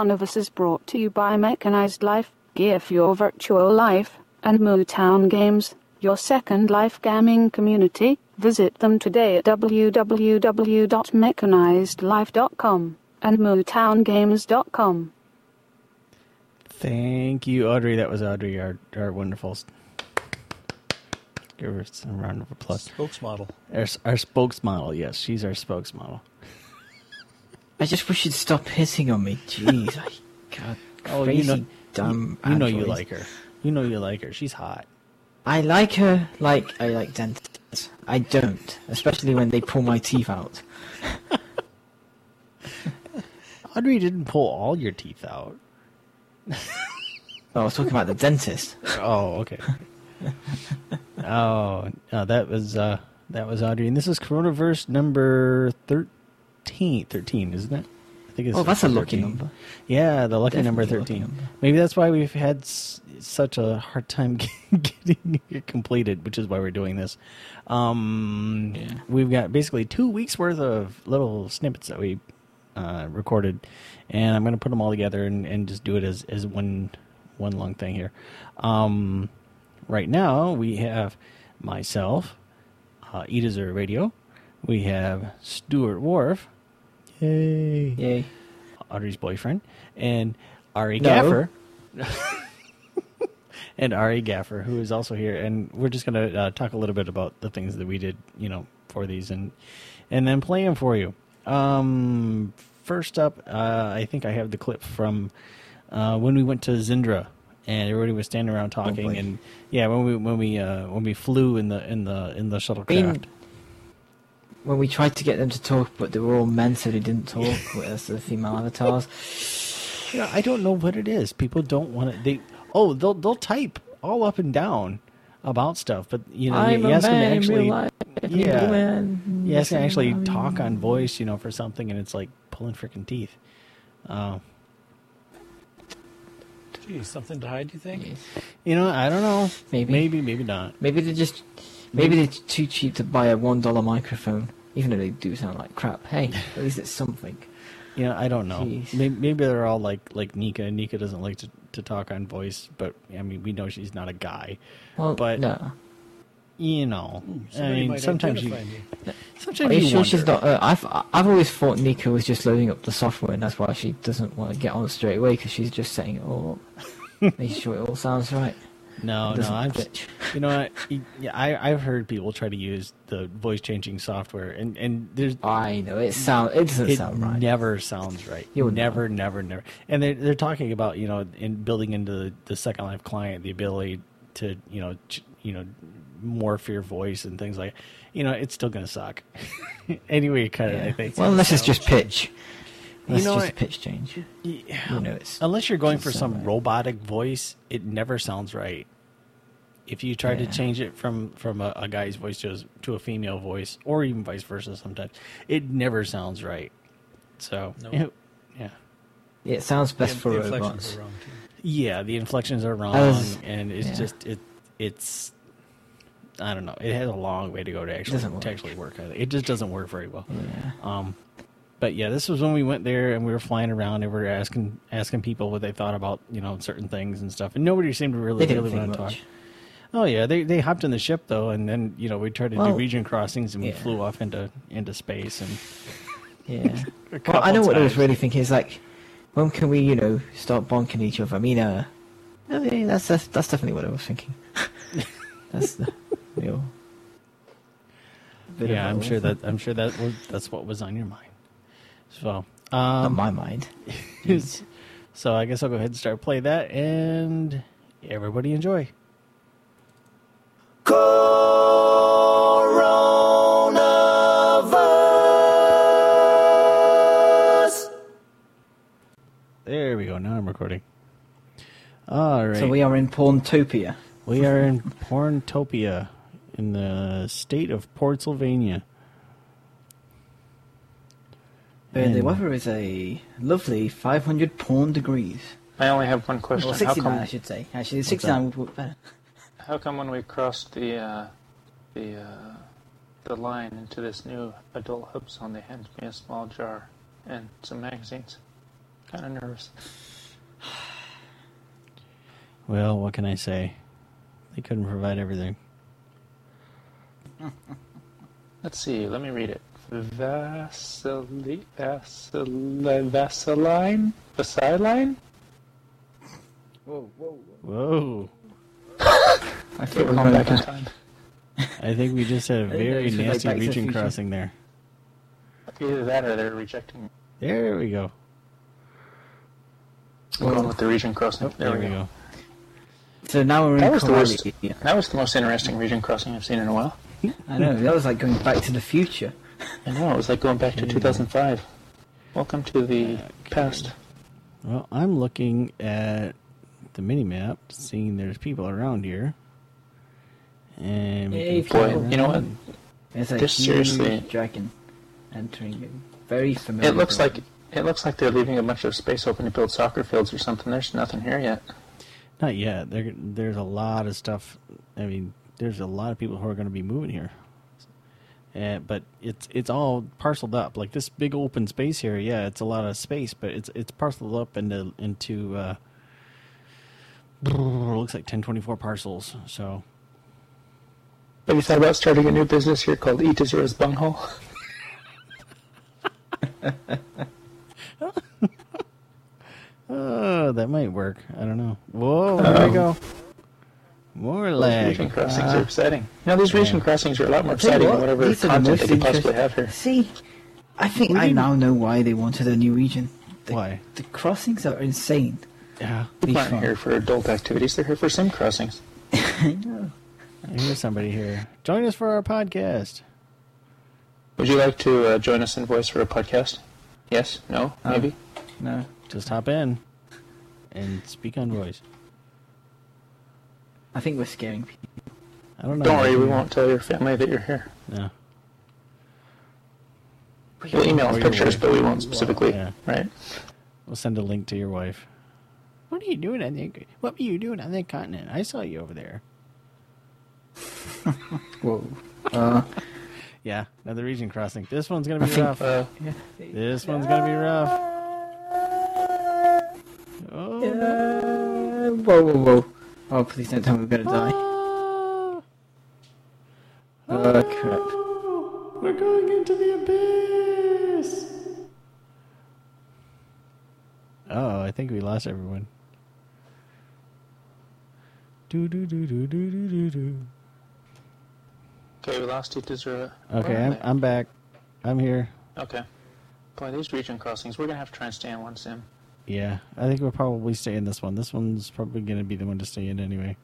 Coronaverse is brought to you by Mechanized Life, Gear for Your Virtual Life, and Mootown Games, your second life gaming community. Visit them today at www.mechanizedlife.com and mootowngames.com. Thank you, Audrey. That was Audrey, our, our wonderful. Give her some round of applause. Spokesmodel. Our, our spokesmodel, yes, she's our spokesmodel. I just wish you'd stop hitting on me. Jeez, I God, Oh, crazy you know, dumb. you, you know you like her. You know you like her. She's hot. I like her like I like dentists. I don't, especially when they pull my teeth out. Audrey didn't pull all your teeth out. Oh, I was talking about the dentist. Oh, okay. oh, no, that was uh, that was Audrey, and this is Coronaverse number thirteen. Thirteen, isn't it? I think it's. Oh, that's a lucky 13. number. Yeah, the lucky Definitely number lucky thirteen. number. Maybe that's why we've had s- such a hard time getting it completed, which is why we're doing this. Um, Yeah. We've got basically two weeks worth of little snippets that we uh, recorded, and I'm going to put them all together and, and just do it as, as one one long thing here. Um, right now we have myself, uh, Eat Dessert Radio. We have Stuart Wharf. Yay. Yay. Audrey's boyfriend, and Ari No. Gaffer. and Ari Gaffer, who is also here, and we're just going to uh, talk a little bit about the things that we did, you know, for these, and and then play them for you. Um, first up, uh, I think I have the clip from uh, when we went to Zindra, and everybody was standing around talking, boy. and yeah, when we when we uh, when we flew in the in the in the shuttlecraft. When we tried to get them to talk, but they were all men, so they didn't talk as the female avatars. You know, I don't know what it is. People don't want to. They oh, they'll they'll type all up and down about stuff, but you know, I'm you a ask them to man actually, yeah, Man. you ask them to actually talk on voice, you know, for something, and it's like pulling freaking teeth. Uh, Geez, something to hide, you think? Yes. you know, I don't know. Maybe. maybe, maybe not. Maybe they're just maybe they're too cheap to buy a one dollar microphone, even though they do sound like crap. Hey, at least it's something. You know, I don't know. Jeez. Maybe, maybe they're all like like Nika. Nika doesn't like to, to talk on voice, but I mean, we know she's not a guy. Well, But- no. You know, I mean, sometimes you identify me. sometimes Are you you sure she's not? Uh, I've I've always thought Nika was just loading up the software, and that's why she doesn't want to get on straight away because she's just setting it all up, making sure it all sounds right. No, no, I'm. You know? Y- Yeah, I I've heard people try to use the voice changing software, and and there's I know it sounds. it doesn't it sound right. never sounds right. You'll never, never, never. And they're they're talking about you know in building into the, the Second Life client the ability to you know ch- you know morph your voice and things like. You know, it's still gonna suck. anyway, kind of. I think. Well, unless it's just pitch. Unless know it's just what? a pitch change. Yeah. You know, it's Unless you're going for some right. robotic voice, it never sounds right. If you try to change it from from a, a guy's voice to a, to a female voice, or even vice versa, sometimes it never sounds right. So, No. yeah, yeah, Yeah, it sounds best The- for the inflections robots. wrong, yeah. The inflections are wrong, was- and it's yeah. just it it's. I don't know. It has a long way to go to actually work. to actually work. It just doesn't work very well. Yeah. Um, but yeah, this was when we went there and we were flying around and we were asking asking people what they thought about you know certain things and stuff, and nobody seemed to really really want to talk. Oh yeah, they they hopped in the ship though, and then you know we tried to do region crossings and we flew off into into space and Yeah. well, I couple know what I was really thinking is like, when can we, you know, start bonking each other? I mean, uh, I mean, that's, that's that's definitely what I was thinking. that's the real. bit of yeah, a I'm sure thing. that I'm sure that was, that's what was on your mind. So, um, my mind. so I guess I'll go ahead and start play that, and everybody enjoy. Coronaverse. There we go. Now I'm recording. All right. So we are in Porntopia. We are in Porntopia, in the state of Portsylvania. Where the weather is a lovely 500 porn degrees. I only have one question. Or how 69, I should say. Actually, 69 would work better. How come when we crossed the uh, the uh, the line into this new adult hub zone, they handed me a small jar and some magazines? Kind of nervous. Well, what can I say? They couldn't provide everything. Let's see. Let me read it. Vasili, Vasili, Vaseline, Vaseline. Whoa, whoa, Whoa. I Okay, thought we we're were going going back in time. I think we just had a very this is like nasty Back to the region crossing there. Either that or they're rejecting. There we go. We're going with the region crossing. Oh, there, we go. So now we're in That was the worst. That was the most interesting region crossing I've seen in a while. I know, that was like going back to the future. I know. It was like going back to 2005. Welcome to the past. Well, I'm looking at the mini map, seeing there's people around here. And Hey, can fly boy, you know what? around. There's a This seriously- dragon entering a very familiar. It looks like it looks like they're leaving a bunch of space open to build soccer fields or something. There's nothing here yet. Not yet. There, there's a lot of stuff. I mean, there's a lot of people who are going to be moving here. Uh, but it's it's all parceled up. Like this big open space here, yeah, it's a lot of space, but it's it's parceled up into into uh, looks like 1024 parcels. So Have you thought about starting a new business here called E to Zero's Bunghole? Oh, that might work. I don't know. Whoa, there we go. More Those lag. region crossings Ah. are exciting. You know, these region crossings are a lot more I'll exciting what, than whatever these are the content they could possibly have here. See, I think What I now know why they wanted a new region. The, Why? The crossings are insane. Yeah, People aren't fun. here for adult activities. They're here for sim crossings. I know. I hear somebody here. Join us for our podcast. Would you like to uh, join us in voice for a podcast? Yes? No? Um, Maybe? No. Just hop in and speak on voice. I think we're scaring people. I don't know. Don't worry, we won't tell your family that you're here. No. We'll email us pictures, but we won't specifically. Yeah. Right? We'll send a link to your wife. What are you doing on the What were you doing on that continent? I saw you over there. Whoa. Uh, Yeah, another region crossing. This one's gonna be I think- rough. Uh, this one's gonna be rough. Oh. Uh, whoa, whoa, whoa. Oh, please don't tell me we're gonna die. Ah. Oh, crap. We're going into the abyss. Oh, I think we lost everyone. Do do do do do do do do. okay, we lost you to Okay, I'm. I'm back. I'm here. Okay. Boy, these region crossings, we're going to have to try and stay in one sim. Yeah, I think we'll probably stay in this one. This one's probably going to be the one to stay in anyway.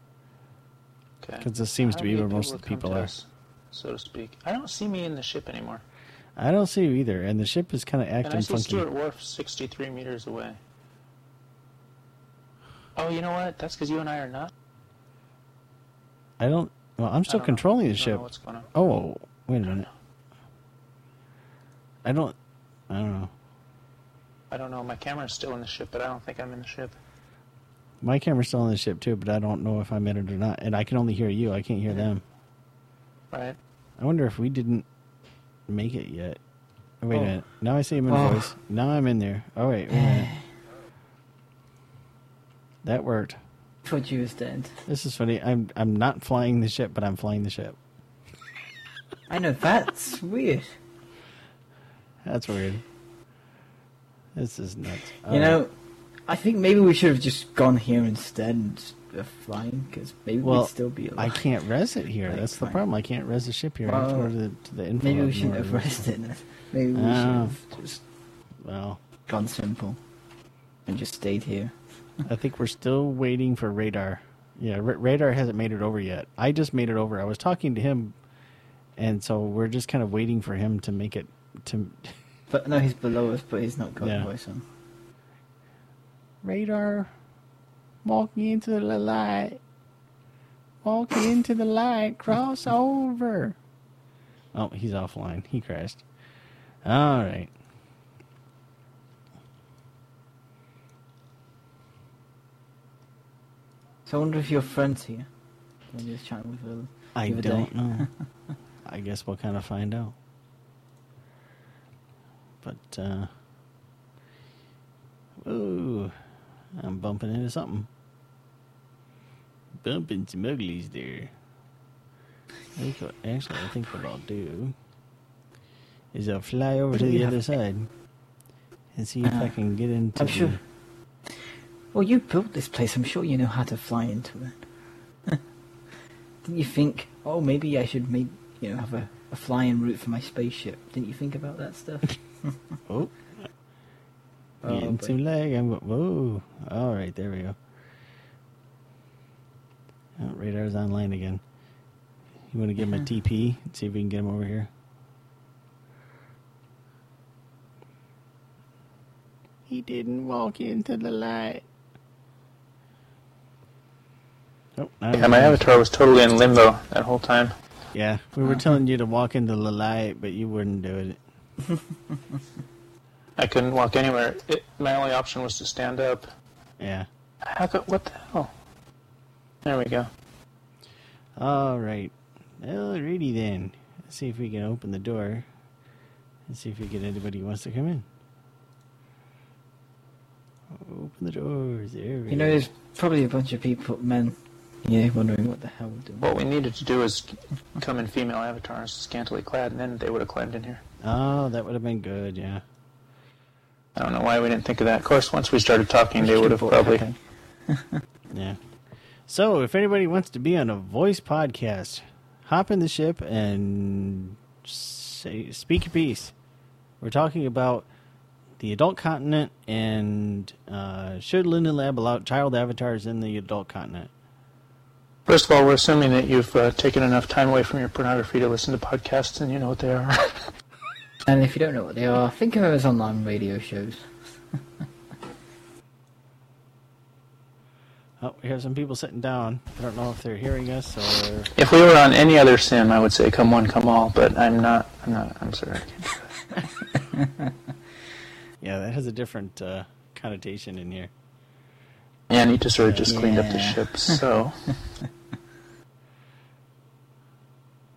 Okay. 'Cause this seems How to be where most of the people are. us, so to speak. I don't see me in the ship anymore. I don't see you either, and the ship is kind of acting And I acting see funky. Stuart Wharf 63 meters away. Oh, you know what? That's because you and I are not. I don't. Well, I'm still don't know. controlling I the don't ship. know what's going on. Oh, wait a minute. I don't. I don't know. I don't know. My camera's still in the ship, but I don't think I'm in the ship. My camera's still in the ship too, but I don't know if I'm in it or not. And I can only hear you. I can't hear them. Right? I wonder if we didn't make it yet. Oh, wait Oh. a minute. Now I see him in Oh. voice. Now I'm in there. Oh wait, wait a minute. That worked. thought you was dead. This is funny. I'm I'm not flying the ship, but I'm flying the ship. I know, that's weird. That's weird. This is nuts. You know, I think maybe we should have just gone here instead of flying, because maybe well, we'd still be alive. I can't res it here. Right, That's the problem. I can't res the ship here. I have to Well, go to the, to the info Maybe we shouldn't have rested. it. Maybe we ah. Oh. should have just Well, gone simple and just stayed here. I think we're still waiting for radar. Yeah, ra- radar hasn't made it over yet. I just made it over. I was talking to him, and so we're just kind of waiting for him to make it. To But no, he's below us, but he's not got Yeah. a voice on. Radar. Walking into the light. Walking into the light. Cross over. Oh, he's offline. He crashed. All right. So I wonder if your friend's here. When you're chatting with her. I don't day. know. I guess we'll kind of find out. But, uh. Ooh. I'm bumping into something. Bumping some uglies there. I think what- Actually, I think what I'll do is I'll fly over What to the other side and see if I Uh, can get into. I'm the- sure. Well, you built this place. I'm sure you know how to fly into it. Didn't you think? Oh, maybe I should make you know have a, a flying route for my spaceship. Didn't you think about that stuff? Oh, Oh, getting boy. some lag. I'm go- whoa. All right, there we go. Oh, radar's online again. You want to give him a TP and see if we can get him over here? He didn't walk into the light. Oh, now Yeah, my avatar was totally in limbo that whole time. Yeah, we were uh-huh. telling you to walk into the light, but you wouldn't do it. I couldn't walk anywhere. It, my only option was to stand up. Yeah. How could, what the hell? There we go. All right. Alrighty then. Let's see if we can open the door and see if we get anybody who wants to come in. Open the doors. There we You know, there's probably a bunch of people, men, yeah, wondering what the hell we're doing. What we needed to do is come in female avatars, scantily clad, and then they would have climbed in here. Oh, that would have been good. Yeah. I don't know why we didn't think of that. Of course, once we started talking, they would have probably. Yeah. So, if anybody wants to be on a voice podcast, hop in the ship and say speak your piece. We're talking about the adult continent and uh, should Linden Lab allow child avatars in the adult continent? First of all, we're assuming that you've uh, taken enough time away from your pornography to listen to podcasts and you know what they are. And if you don't know what they are, think of them as online radio shows. Oh, we have some people sitting down. I don't know if they're hearing us or. if we were on any other sim, I would say come one, come all, but I'm not. I'm not. I'm sorry. I can't do that. Yeah, that has a different uh, connotation in here. Yeah, I need to sort of just cleaned up the Yeah. ship, so.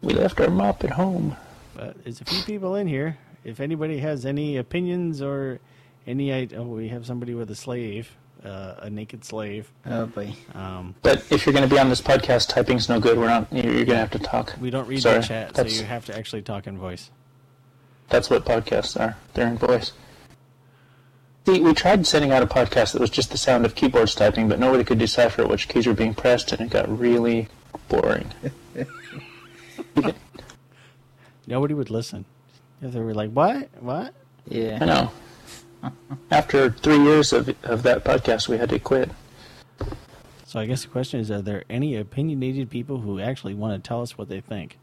we left our mop at home. But there's a few people in here. If anybody has any opinions or any idea, oh, we have somebody with a slave, uh, a naked slave. Oh boy. Um, But if you're going to be on this podcast, typing's no good. We're not. You're, you're going to have to talk. we don't read Sorry, the chat, so that's- you have to actually talk in voice. That's what podcasts are. They're in voice. See, we tried sending out a podcast that was just the sound of keyboards typing, but nobody could decipher which keys were being pressed, and it got really boring. Nobody would listen. If they were like, "What? What?" Yeah, I know. After three years of of that podcast, we had to quit. So I guess the question is: Are there any opinionated people who actually want to tell us what they think?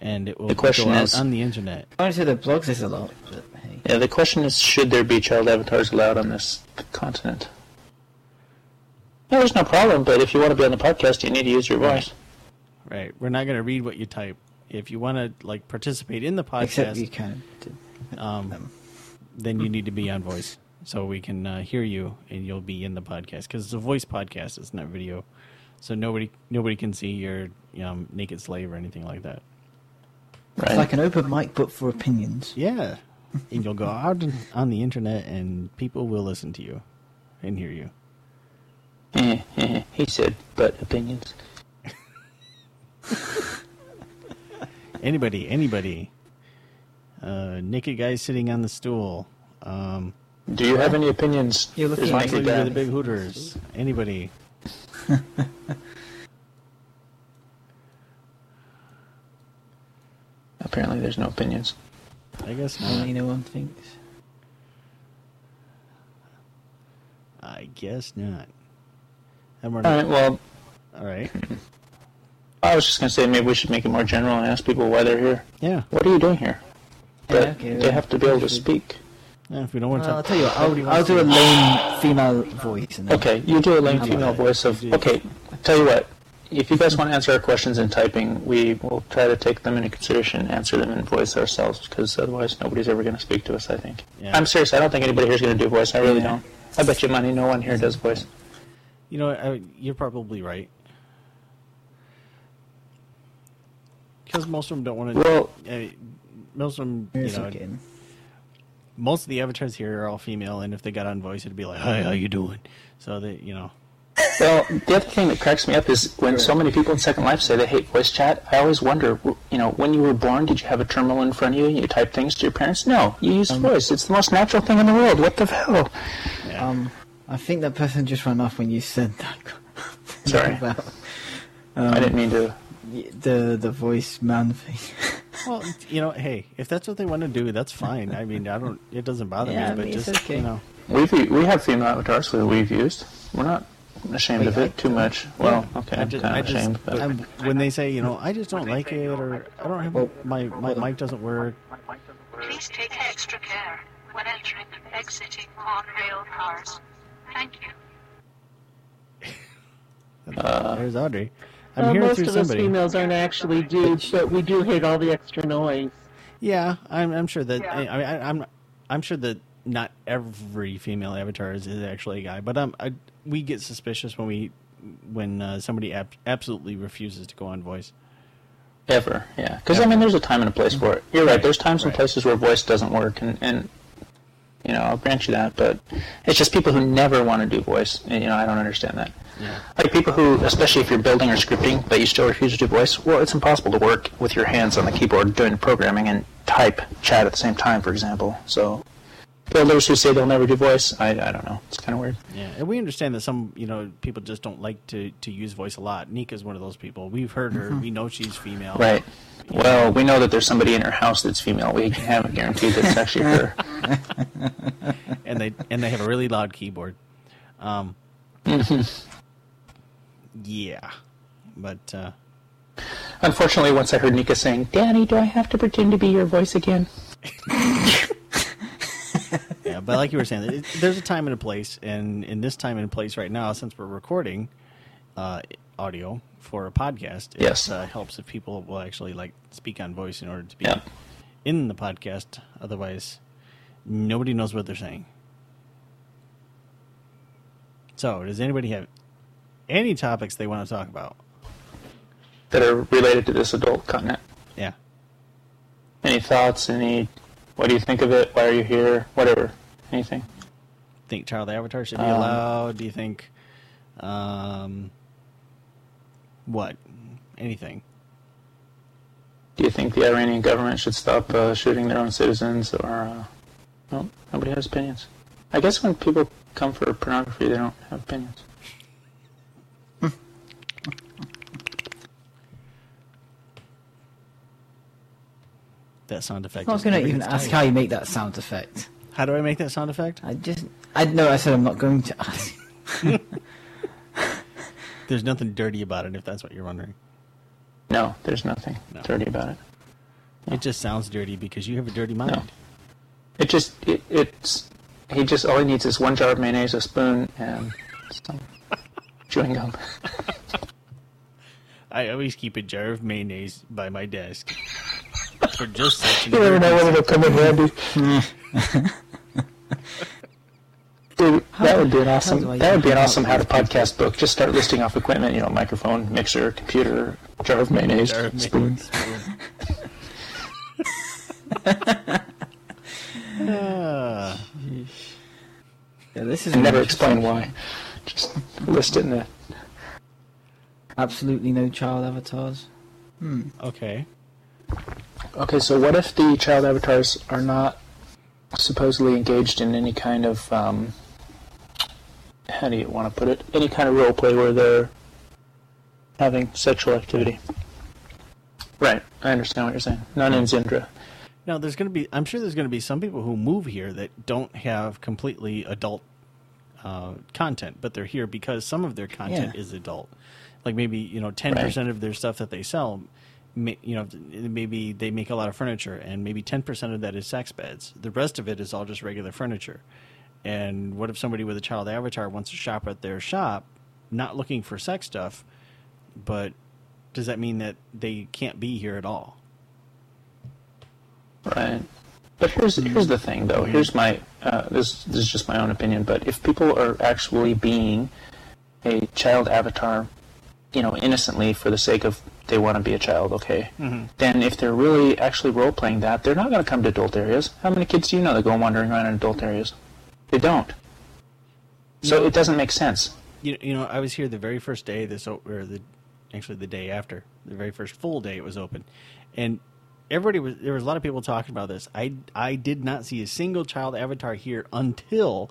And it will The question go out is- on the internet. Honestly, the blogs is a lot, but hey. Yeah, the question is, should there be child avatars allowed on this continent? No, there's no problem, but if you want to be on the podcast, you need to use your voice. Right. We're not going to read what you type. If you want to like participate in the podcast, you can. um, um, then you need to be on voice so we can uh, hear you and you'll be in the podcast because it's a voice podcast it's not video so nobody nobody can see your um, naked slave or anything like that Right? It's like an open mic, but for opinions. yeah and you'll go out on- on the internet and people will listen to you and hear you Eh, eh, he said, but opinions. anybody anybody uh, naked guy sitting on the stool um, Do you have any opinions? You're looking Is at Mikey Mikey with the big hooters anybody Apparently, there's no opinions. i guess not Only no one thinks. i guess not and we're not, right. Well, all right I was just gonna say maybe we should make it more general and ask people why they're here. yeah What are you doing here? But okay, they well, have to be able to speak. Eh, if we don't want Well, to, I'll tell you what. nobody I'll, I'll do a lame female voice. And Okay, you do a lame female voice of. Okay, tell you what. If you guys want to answer our questions in typing, we will try to take them into consideration, and answer them in voice ourselves, because otherwise nobody's ever going to speak to us. I think. Yeah. I'm serious. I don't think anybody here is going to do voice. I really Yeah. don't. I bet you money no one here does voice. You know, I, you're probably right. Because most of them don't want to. Well- uh, most of them, you know, okay. most of the avatars here are all female, and if they got on voice, it'd be like, "Hi, how you doing?" So that you know, Well, the other thing that cracks me up is when so many people in Second Life say they hate voice chat. I always wonder, you know, when you were born, did you have a terminal in front of you and you type things to your parents? No, you use voice. It's the most natural thing in the world. What the hell? Um, I think that person just ran off when you said that. Sorry. about I didn't mean to. The the voice man thing. well, you know, hey, if that's what they want to do, that's fine. I mean, I don't. It doesn't bother Yeah, me, but mean, just okay. you know, We've we have female avatars that we've used. We're not ashamed Wait, of it I- too much. Well, okay, I I'm just, kind I of just, ashamed. But I'm- when they say, you know, I just don't like it, or I don't have Well, my my mic doesn't work. Please take extra care when entering and exiting on rail cars. Thank you. There's Audrey. I'm Well, hearing most through of somebody. us females aren't actually dudes, but we do hate all the extra noise. Yeah, I'm, I'm sure that I, I, I'm I'm sure that not every female avatar is, is actually a guy, but um, I, we get suspicious when we when uh, somebody ab- absolutely refuses to go on voice. ever, yeah. Because I mean, there's a time and a place for it. You're right. There's times and places where voice doesn't work, and and you know, I'll grant you that. But it's just people who never want to do voice. and, You know, I don't understand that. Yeah. Like people who, especially if you're building or scripting, but you still refuse to do voice. Well, it's impossible to work with your hands on the keyboard doing programming and type chat at the same time, for example. So, builders who say they'll never do voice, I, I don't know. It's kind of weird. Yeah, and we understand that some you know people just don't like to to use voice a lot. Nika's one of those people. We've heard her. We know she's female. Right. Well, we know that there's somebody in her house that's female. We haven't guaranteed that it's actually her. and they and they have a really loud keyboard. Um, yeah, but uh, Unfortunately, once I heard Nika saying, "Daddy, do I have to pretend to be your voice again?" yeah, but like you were saying, it, there's a time and a place, and in this time and place right now, since we're recording uh, audio for a podcast, it Yes. uh, helps if people will actually like speak on voice in order to be Yeah. in the podcast. Otherwise, nobody knows what they're saying. So, does anybody have any topics they want to talk about? That are related to this adult content. Yeah. Any thoughts? Any? What do you think of it? Why are you here? Whatever. Anything? think child avatar should be Um, allowed? Do you think, um, what, anything? Do you think the Iranian government should stop uh, shooting their own citizens? Or uh, no, nobody has opinions. I guess when people come for pornography, they don't have opinions. That sound effect. I was going to even ask how you make that sound effect. How do I make that sound effect? I just, I no, I said I'm not going to ask. There's nothing dirty about it, if that's what you're wondering. No, there's nothing No. dirty about it. It just sounds dirty because you have a dirty mind. No. It just it, it's he just all he needs is one jar of mayonnaise, a spoon, and some chewing gum. I always keep a jar of mayonnaise by my desk for just such an You never know when emergency. it'll come in handy. Dude, that would be an awesome. That would be an awesome how to podcast book. Just start listing off equipment. You know, microphone, mixer, computer, jar of mayonnaise, Jar of spoon. Ah, Yeah, this is And never explain why. Just list it in there. Absolutely no child avatars. okay. Okay, so what if the child avatars are not supposedly engaged in any kind of um, how do you want to put it? Any kind of role play where they're having sexual activity. Right, I understand what you're saying. None in Zindra. Now, there's going to be, I'm sure there's going to be some people who move here that don't have completely adult uh, content, but they're here because some of their content Yeah. is adult. Like maybe, you know, 10% of their stuff that they sell ma- you know, maybe they make a lot of furniture, and maybe ten percent of that is sex beds. The rest of it is all just regular furniture. And what if somebody with a child avatar wants to shop at their shop, not looking for sex stuff, but does that mean that they can't be here at all? Right. But here's here's the thing, though. Here's my uh, this this is just my own opinion. But if people are actually being a child avatar, you know, innocently for the sake of they want to be a child, okay, mm-hmm. then if they're really actually role playing that, they're not going to come to adult areas. How many kids do you know that go wandering around in adult areas? They don't. So it doesn't make sense. You, you know, I was here the very first day this or the actually the day after the very first full day it was open, and everybody was there was a lot of people talking about this. I I did not see a single child avatar here until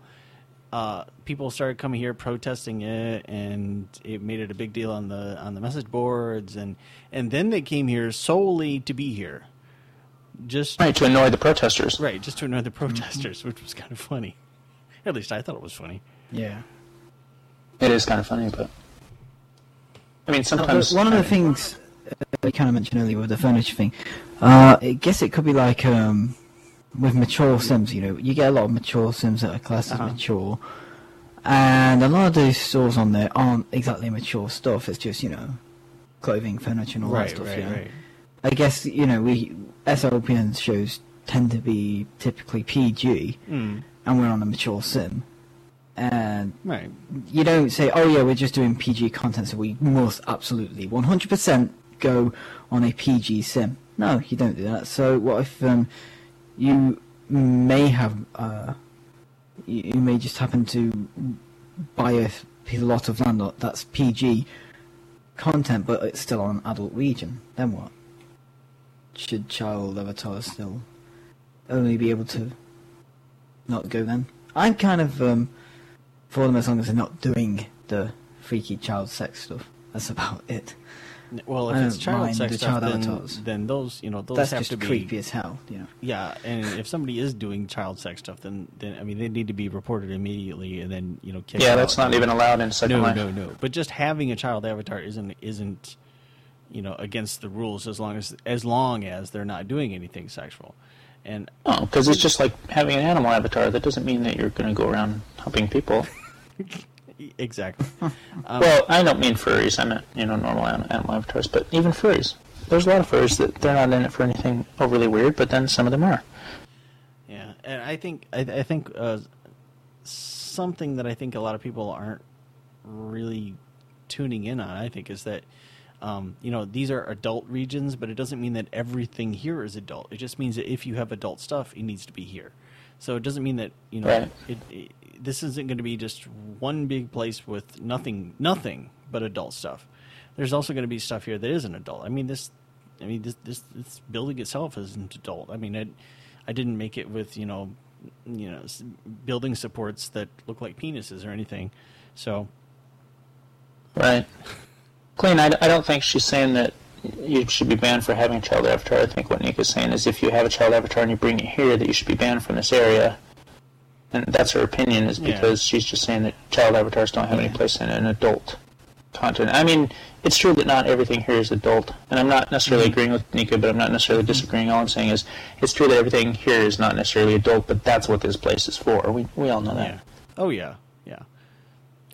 uh, people started coming here protesting it, and it made it a big deal on the on the message boards, and and then they came here solely to be here, just Right to annoy the protesters. right, just to annoy the protesters, which was kind of funny. At least I thought it was funny. Yeah. It is kind of funny, but I mean sometimes one of the things uh, you kind of mentioned earlier with the furniture thing, uh, I guess it could be like um, with mature Sims. You know, you get a lot of mature Sims that are classed as Uh-huh. mature, and a lot of those stores on there aren't exactly mature stuff. It's just you know, clothing, furniture, and all that stuff. Right, yeah. I guess you know we SLPN shows tend to be typically PG, Mm, and we're on a mature sim, and right. you don't say, "Oh yeah, we're just doing PG content, so we must absolutely 100% go on a PG sim." No, you don't do that. So what if um, you may have, uh, you, may just happen to buy a lot of land that's PG content, but it's still on adult region? Then what? Should child avatars still only be able to not go then? I'm kind of um, for them as long as they're not doing the freaky child sex stuff. That's about it. Well, I if it's child sex the stuff, child then, then those, you know, those That's have just to be creepy as hell, you know. Yeah, and if somebody is doing child sex stuff, then then I mean they need to be reported immediately, and then you know kicked yeah, out. that's not even allowed in Second no, Life. no, no. But just having a child avatar isn't isn't you know against the rules as long as as long as they're not doing anything sexual, and Oh, because it's just like having an animal avatar. That doesn't mean that you're going to go around humping people. exactly. Um, well, I don't mean furries. I meant you know normal an- animal avatars. But even furries, there's a lot of furries that they're not in it for anything overly weird. But then some of them are. Yeah, and I think I, I think uh, something that I think a lot of people aren't really tuning in on. I think is that um, you know these are adult regions, but it doesn't mean that everything here is adult. It just means that if you have adult stuff, it needs to be here. So it doesn't mean that you know Right. it, it, this isn't going to be just one big place with nothing nothing but adult stuff. There's also going to be stuff here that isn't adult. I mean this. I mean this this, this building itself isn't adult. I mean it. I didn't make it with you know, you know, building supports that look like penises or anything. So Right. Clean, I, I don't think she's saying that you should be banned for having a child avatar. I think what Nick is saying is if you have a child avatar and you bring it here, that you should be banned from this area. And that's her opinion, is Yeah. because she's just saying that child avatars don't have any place in an adult content. I mean, it's true that not everything here is adult, and I'm not necessarily Mm-hmm. agreeing with Nika, but I'm not necessarily disagreeing. All I'm saying is it's true that everything here is not necessarily adult, but that's what this place is for. We we all know that. yeah, oh yeah, yeah.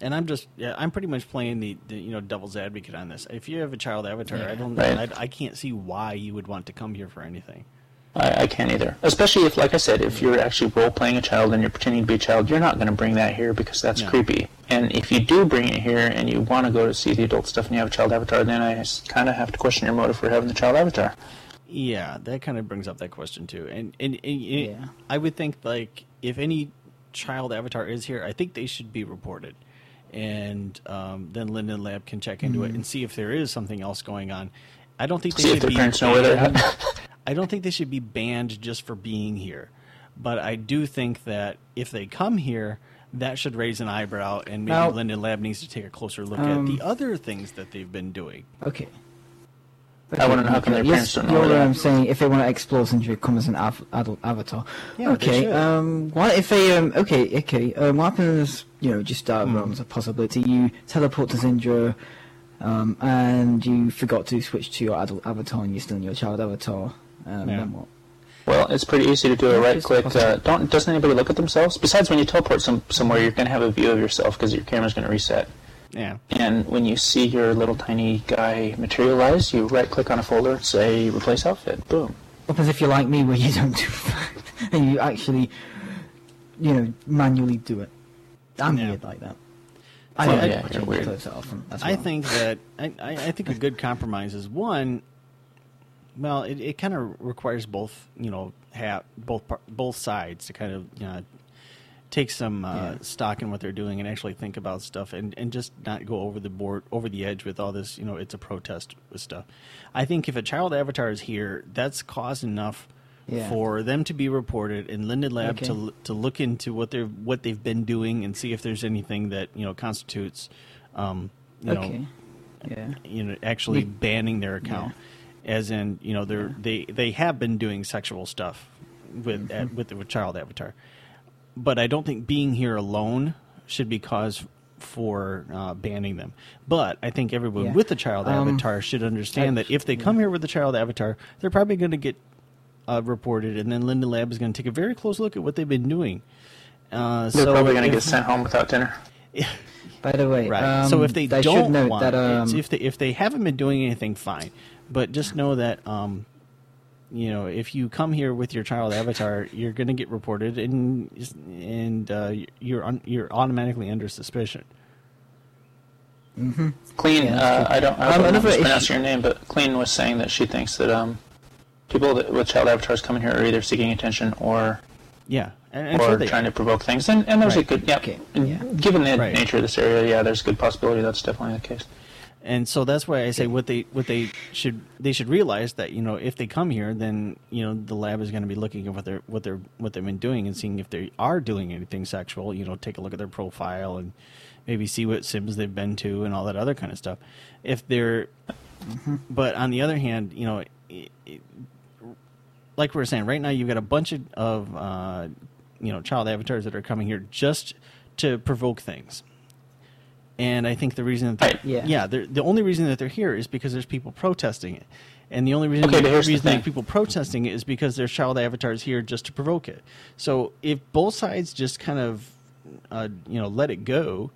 And I'm just yeah, I'm pretty much playing the, the you know devil's advocate on this. If you have a child avatar, I don't Right. I, I can't see why you would want to come here for anything. I, I can't either. Especially if, like I said, if you're actually role playing a child and you're pretending to be a child, you're not going to bring that here because that's No. creepy. And if you do bring it here and you want to go to see the adult stuff and you have a child avatar, then I kind of have to question your motive for having the child avatar. Yeah, that kind of brings up that question too. And and, and it- Yeah. I would think like if any child avatar is here, I think they should be reported, and um, then Linden Lab can check into it and see if there is something else going on. I don't think they See if should their be. parents know where they're at. I don't think they should be banned just for being here, but I do think that if they come here. That should raise an eyebrow, and maybe Now- Linden Lab needs to take a closer look Um, at the other things that they've been doing. Okay. I wanna know how come their yes, parents don't know You're that. um, saying if they want to explore Zindra, come as an av- adult avatar. Yeah, okay. Um. What if they um? Okay. Okay. Um. What happens? You know, just start mm. as a possibility. You teleport to Zindra, Um, and you forgot to switch to your adult avatar, and you're still in your child avatar. Um, Yeah. Then what? Well, it's pretty easy to do a right click. Uh, don't doesn't anybody look at themselves? Besides, when you teleport some somewhere, you're going to have a view of yourself because your camera's going to reset. Yeah. And when you see your little tiny guy materialize, you right click on a folder, say replace outfit. Boom. Because if you're like me, where you don't do that, and you actually, you know, manually do it? I'm Yeah. weird like that. I Oh, don't yeah, change you're weird. clothes that often. As I think that I, I, I think a good compromise is one. Well, it, it kind of requires both, you know, have both both sides to kind of you know, take some uh, Yeah. stock in what they're doing and actually think about stuff and, and just not go over the board over the edge with all this. You know, it's a protest with stuff. I think if a child avatar is here, that's cause enough Yeah. for them to be reported and Linden Lab Okay. to to look into what they're what they've been doing and see if there's anything that you know constitutes. Um, you know. Yeah. you know actually banning their account as in you know they're they they have been doing sexual stuff with Mm-hmm. uh, with the child avatar but i don't think being here alone should be cause for uh, banning them but i think everyone Yeah. with the child Um, avatar should understand I- that if they come here with the child avatar they're probably going to get uh, reported and then Linden Lab is going to take a very close look at what they've been doing uh, They're so probably going to get sent home without dinner. By the way, Right. um, so if they I don't should want that um, if they if they haven't been doing anything, fine. But just know that um, you know if you come here with your child avatar, you're going to get reported, and and uh, you're un, you're automatically under suspicion. Clean. Yeah, that's uh, true. I don't. I Um, don't another mispronounce issue- your name, but Clean was saying that she thinks that um, people that, with child avatars coming here are either seeking attention or Yeah, and, and or sure they trying are. to provoke things. And, and there's a good. Yeah. Okay, yeah. Given the Right. nature of this area, yeah, there's a good possibility that's definitely the case. And so that's why I say what they what they should they should realize that you know if they come here, then you know the lab is going to be looking at what they're what they're what they've been doing and seeing if they are doing anything sexual. You know, take a look at their profile and maybe see what sims they've been to and all that other kind of stuff. If they're, but on the other hand, you know, it, it, like we were saying, right now you've got a bunch of, of uh, you know child avatars that are coming here just to provoke things. And I think the reason that Right. Yeah. they're, the only reason that they're here is because there's people protesting it, and the only reason, Okay, but the here's the that people protesting it is because there's child avatars here just to provoke it. So if both sides just kind of uh, you know let it go,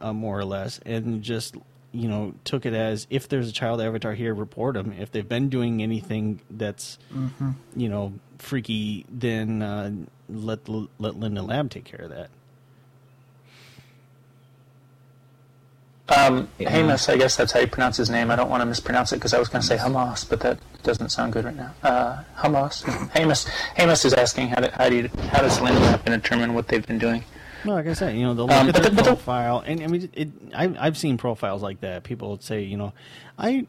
uh, more or less, and just you know took it as if there's a child avatar here, report them. If they've been doing anything that's Mm-hmm. you know freaky, then uh, let let Linden Lab take care of that. Um, Yeah. Hamas, I guess that's how you pronounce his name. I don't want to mispronounce it because I was going to say Hamas, but that doesn't sound good right now. Uh, Hamas. Hamas. Hamas is asking how, do, how do you how does determine what they've been doing? Well, like I said, you know, they'll look Um, at their the- but the- profile, and I mean, it, I, I've seen profiles like that. People would say, you know, I,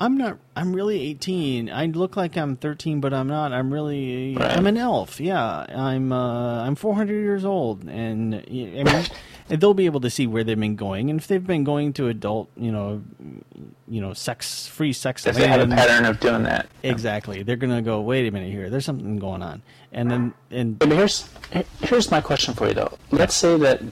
I'm not, I'm really 18. I look like I'm 13, but I'm not. I'm really, Right. I'm an elf. Yeah, I'm, uh, I'm 400 years old, and I mean, and they'll be able to see where they've been going, and if they've been going to adult, you know, you know, sex, free sex. If they have a pattern of doing that. Exactly. They're gonna go. Wait a minute here. There's something going on, and then and But here's here's my question for you though. Let's say that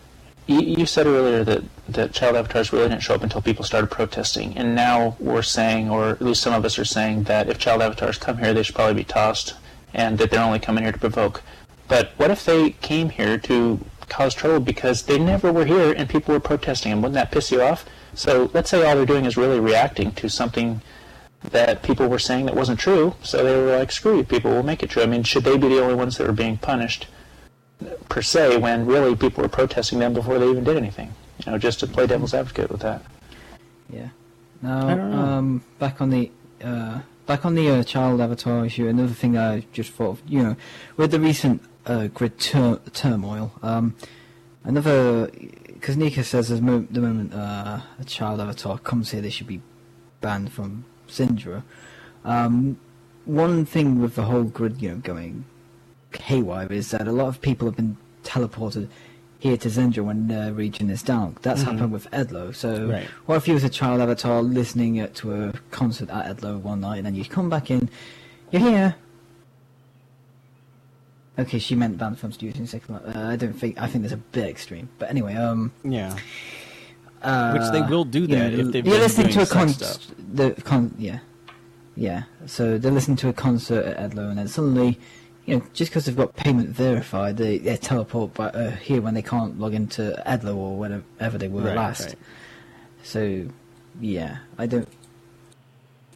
you, you said earlier that that child avatars really didn't show up until people started protesting, and now we're saying, or at least some of us are saying, that if child avatars come here, they should probably be tossed, and that they're only coming here to provoke. But what if they came here to cause trouble because they never were here and people were protesting, and wouldn't that piss you off? So let's say all they're doing is really reacting to something that people were saying that wasn't true, so they were like, screw you, people will make it true. I mean, should they be the only ones that are being punished, per se, when really people were protesting them before they even did anything? You know, just to play devil's advocate with that. Yeah. Now, I don't know. um, back on the uh, back on the uh, child avatar issue. Another thing I just thought, of, you know, with the recent uh, grid tur- turmoil, um, another because Nika says the mo- the moment uh, a child avatar comes here, they should be banned from Zindra. Um, one thing with the whole grid, you know, going haywire is that a lot of people have been teleported here to Zindra when the region is down. That's happened with Edlo. So, Right. what if you was a child avatar listening to a concert at Edlo one night, and then you come back in, you're here. Okay, she meant banned from studios in second. Uh, I don't think. I think there's a bit extreme, but anyway, um, yeah, Uh, Which they will do you that know, if they've you're listening to a concert. The con- yeah, yeah. So they're listening to a concert at Edlow, and then suddenly, you know, just because they've got payment verified, they, they teleport back uh, here when they can't log into Edlow or whatever they were Right, last. right. So, yeah, I don't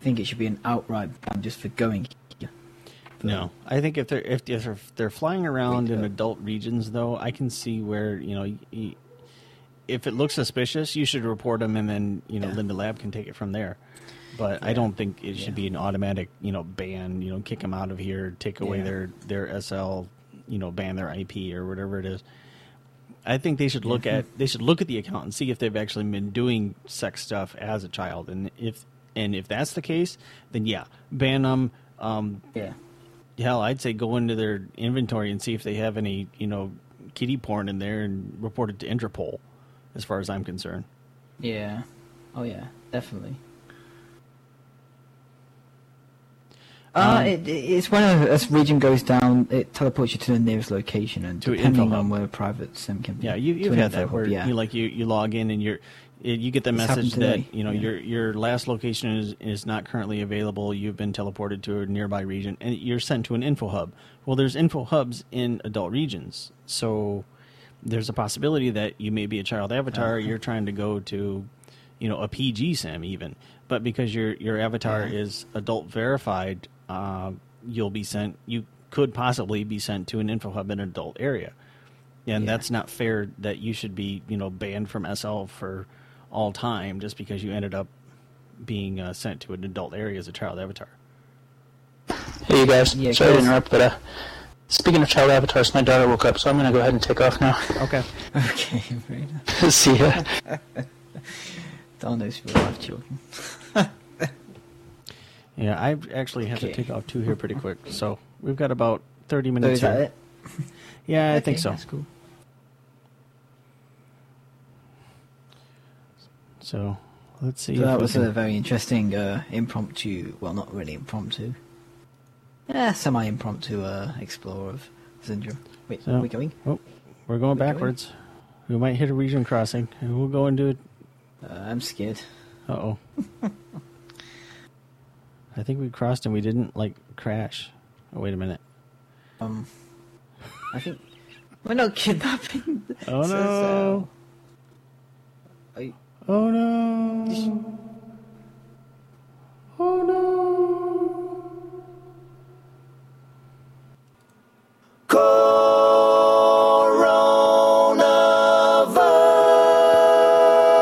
think it should be an outright ban just for going No, I think if they're if, if they're, if they're flying around in adult regions, though, I can see where you know, y- if it looks suspicious, you should report them, and then you know, Yeah. Linden Lab can take it from there. But I don't think it should Yeah. be an automatic, you know, ban. You know, kick them out of here, take away Yeah. their their SL, you know, ban their IP or whatever it is. I think they should look at they should look at the account and see if they've actually been doing sex stuff as a child, and if and if that's the case, then yeah, ban them. Um, Yeah. Hell, I'd say go into their inventory and see if they have any, you know, kitty porn in there and report it to Interpol, as far as I'm concerned. Yeah. Oh yeah, definitely. Uh, Um, it, it- it's when a, a region goes down, it teleports you to the nearest location, and To depending on hub. where private sim can be. Yeah, you, you've an had that hub, where yeah. you like you, you log in and you're it- you get the happened message that you know yeah. your your last location is is not currently available. You've been teleported to a nearby region and you're sent to an info hub. Well, there's info hubs in adult regions, so there's a possibility that you may be a child avatar. Uh-huh. You're trying to go to, you know, a PG sim even, but because your your avatar Yeah. is adult verified, uh, you'll be sent. You could possibly be sent to an info hub in an adult area and Yeah. that's not fair that you should be you know banned from SL for all time just because you ended up being uh, sent to an adult area as a child avatar. Hey, you guys. Yeah, Sorry to interrupt, but uh, speaking of child avatars, my daughter woke up, so I'm going to go ahead and take off now. Okay. Okay, very nice. See ya. Don't know if you have children. Yeah, I actually have Okay. to take off too here pretty quick, so we've got about thirty minutes is that here. it? Yeah, I think so. That's cool. So let's see. So that was can- a very interesting uh, impromptu, well, not really impromptu, yeah, semi-impromptu uh, explore of Zindra. Wait, So- are we going? Oh, we're going We're going? backwards. We might hit a region crossing, and we'll go into it. Uh, I'm scared. Uh oh. I think we crossed and we didn't like crash. Oh wait a minute. Um, I think we're not kidnapping. Oh So, no! I- Oh no! Oh no!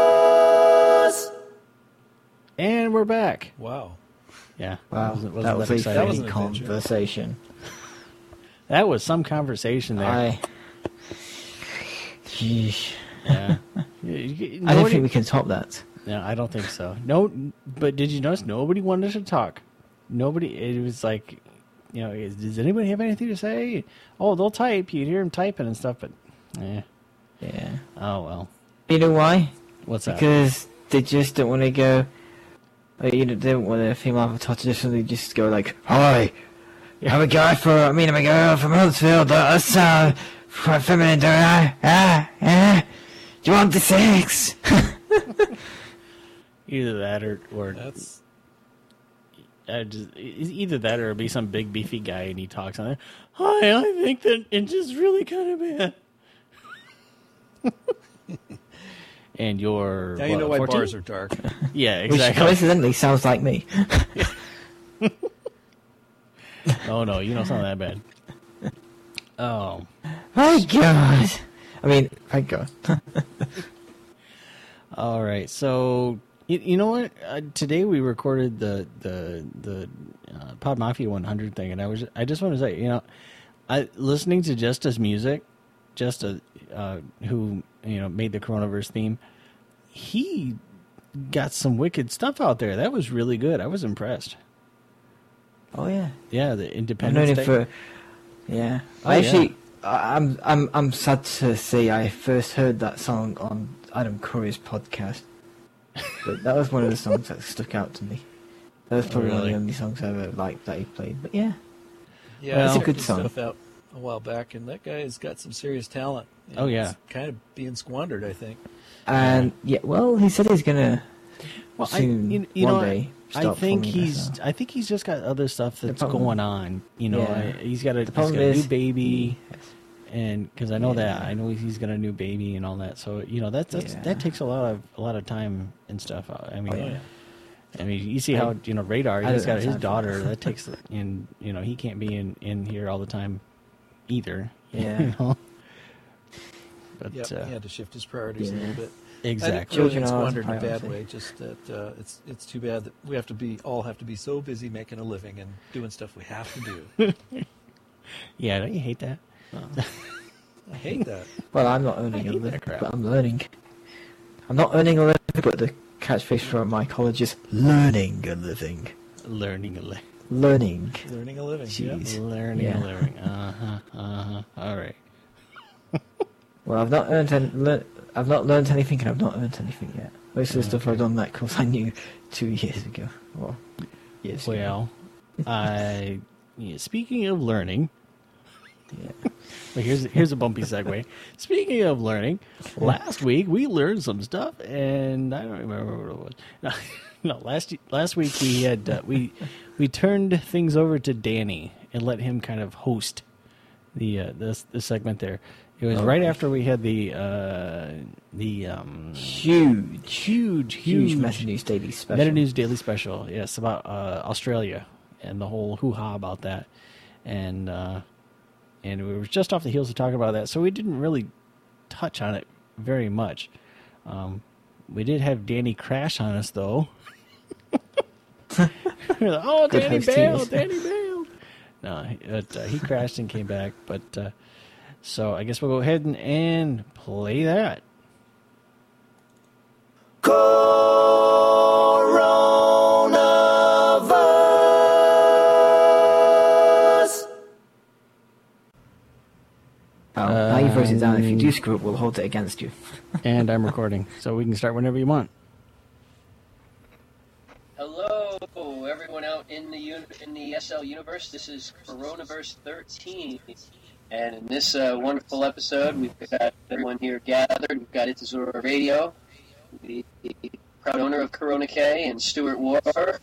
Coronaverse. And we're back. Wow. Yeah. Wow, wasn't- wasn't that was a. That was funny an adventure. conversation. That was some conversation there. I. Sheesh. Yeah. You- I don't think we can top that. No, I don't think so. No, but did you notice nobody wanted to talk? Nobody. It was like, you know, is, does anybody have anything to say? Oh, they'll type. You'd hear them typing and stuff, but, eh. Yeah. Oh well. You know why? What's that? Because they just don't want to go. Or, you know, they don't want a female avatar to just suddenly just go like, "Hi, I'm a guy for. I mean, I'm a girl from Huddersfield. That's uh, quite feminine, don't I? Ah, ah. Do you want the sex?" Either that or or That's I just, either that or it'll be some big beefy guy and he talks on there. Hi, I think that it's just really kind of bad. and you're now you know why 14? bars are dark. Yeah, exactly. Which coincidentally sounds like me. oh no, you don't sound that bad. Oh, My God. I mean, thank God. all right. So you, you know what? Uh, today we recorded the the the uh, Pod Mafia 100 thing, and I was I just want to say, you know, I listening to Justice music, just a uh, who you know made the coronaverse theme. He got some wicked stuff out there. That was really good. I was impressed. Oh yeah. Yeah, the Independence known him Day. for. Yeah. Oh, I actually, I- I'm, I'm, I'm sad to say I first heard that song on Adam Curry's podcast. But that was one of the songs that stuck out to me. That was probably one of the only songs I ever liked that he played. But yeah, Yeah, Well- I It's a good song. Stuff out a while back, and that guy has got some serious talent. Oh, yeah. It's kind of being squandered, I think. And yeah, well, he said he's gonna Well, I, soon you, you one know, day. I think he's. I think he's just got other stuff that's problem- going on. You know, Yeah. I, he's got a, he's got a new baby, and because I know that I know he's got a new baby and all that. So you know, that's that's Yeah. that takes a lot of a lot of time and stuff. Uh, I mean, Oh, yeah. I mean, you see I- how you know radar. I He's got his daughter. that. That takes, and you know, he can't be in in here all the time, either. Yeah. you know? But Yep, uh, he had to shift his priorities a little bit. exactly. I didn't really Children think are squandered in a bad way. Just that uh, it's it's too bad that we have to be all have to be so busy making a living and doing stuff we have to do. yeah, don't you hate that? I hate that. Well, I'm not earning a hate living, but I'm learning. I'm not earning a living, but the catchphrase from my college is learning a living. Learning a living. Learning. Learning a living. Yeah. Jeez. learning Yeah. a living. Uh huh. Uh huh. All right. Well, I've not earned any, lear- I've not learned anything, and I've not earned anything yet. Most of the stuff I've done that course I knew two years ago. Well, ago. Well, I. Yeah, speaking of learning, Yeah. well, here's here's a bumpy segue. Speaking of learning, last week we learned some stuff, and I don't remember what it was. No, no last last week we had uh, we we turned things over to Danny and let him kind of host the uh, this the segment there. It was right after we had the uh, the um, Huge, huge huge huge Meta News Daily special. Meta News Daily Special, yes, about uh, Australia and the whole hoo ha about that, and uh, and we were just off the heels of talking about that, so we didn't really touch on it very much. Um, we did have Danny crash on us though. Like, oh, Danny bailed! Danny bailed! No, he- but, uh, he crashed and came back. But uh, so I guess we'll go ahead and, and play that. Coronaverse. Oh, now you've wrote it down. If you Um, do screw up, we'll hold it against you. And I'm recording, so we can start whenever you want. Hello, everyone out in the uni- in the SL universe. This is Coronaverse 13, and in this uh, wonderful episode, we've got everyone here gathered. We've got Itazura Radio, the proud owner of Corona K, and Stuart Worf.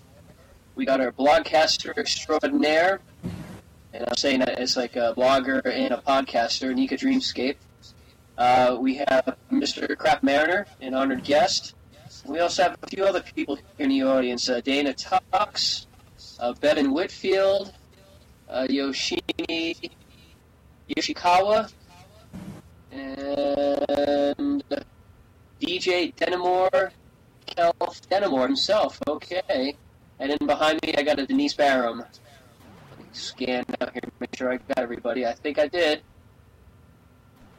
We got our blogcaster extraordinaire, and I'm saying that as like a blogger and a podcaster, Nika Dreamscape. Uh, we have Mr. Crap Mariner, an honored guest. We also have a few other people here in the audience. Uh, Dana Tux, uh, Bevan Whitfield, uh, Yoshini Yoshikawa, and DJ Denimore, Kel Denimore himself. Okay. And then behind me, I got a Denise Barham. Scan out here, make sure I got everybody. I think I did.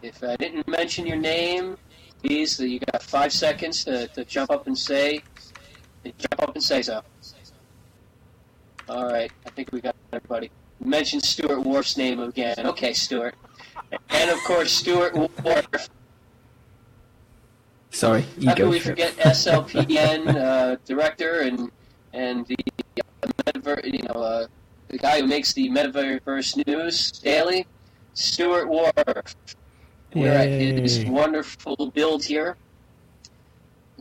If I didn't mention your name, please, uh, you got five seconds to, to jump up and say, jump up and say so. All right, I think we got everybody. Mention Stuart Worf's name again. Okay, Stuart. And of course, Stuart Worf. Sorry, you How go can we forget SLPN uh, director and and the uh, metaver, you know uh, the guy who makes the Metaverse News daily, Stuart Worf. We're at his wonderful build here.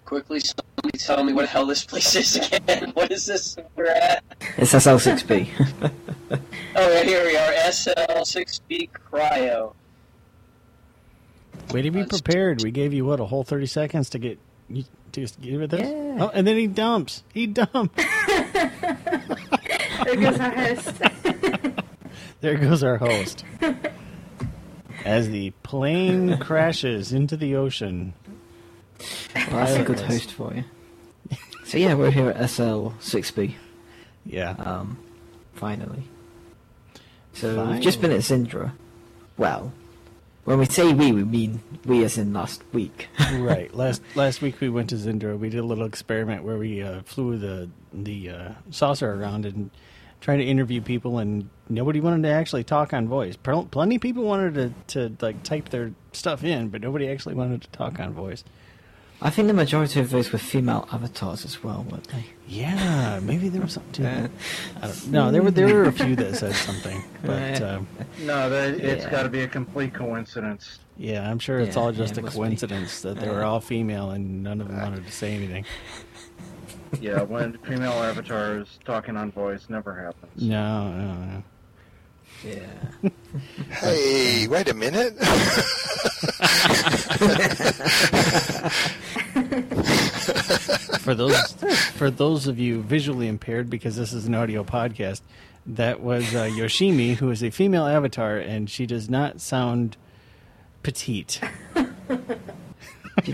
Quickly, somebody tell me what the hell this place is again. what is this we're at? It's SL6B. Oh, right here we are, SL6B Cryo. Way to be prepared. We gave you what a whole thirty seconds to get you to just give it this. Yeah. Oh, and then he dumps. He dumps. There goes our host. there goes our host. As the plane crashes into the ocean. Well, that's a good host for you. So yeah, we're here at SL6B. Yeah. Um, finally. So we've just been at Zindra. Well, when we say we, we mean we as in last week. right. Last last week we went to Zindra. We did a little experiment where we uh, flew the the uh, saucer around and tried to interview people, and nobody wanted to actually talk on voice. Pl- Plenty of people wanted to, to like type their stuff in, but nobody actually wanted to talk on voice. I think the majority of those were female avatars as well, weren't they? Yeah, maybe there was something to that. No, there were there were a few that said something, but um, No, that, it's Yeah. got to be a complete coincidence. yeah, I'm sure it's Yeah, all just it a must be. coincidence that they were all female and none of them wanted to say anything. Yeah, when female avatars talking on voice never happens. No, no, no. Yeah. Hey, wait a minute. For those for those of you visually impaired, because this is an audio podcast, that was uh, Yoshimi, who is a female avatar, and she does not sound petite. She.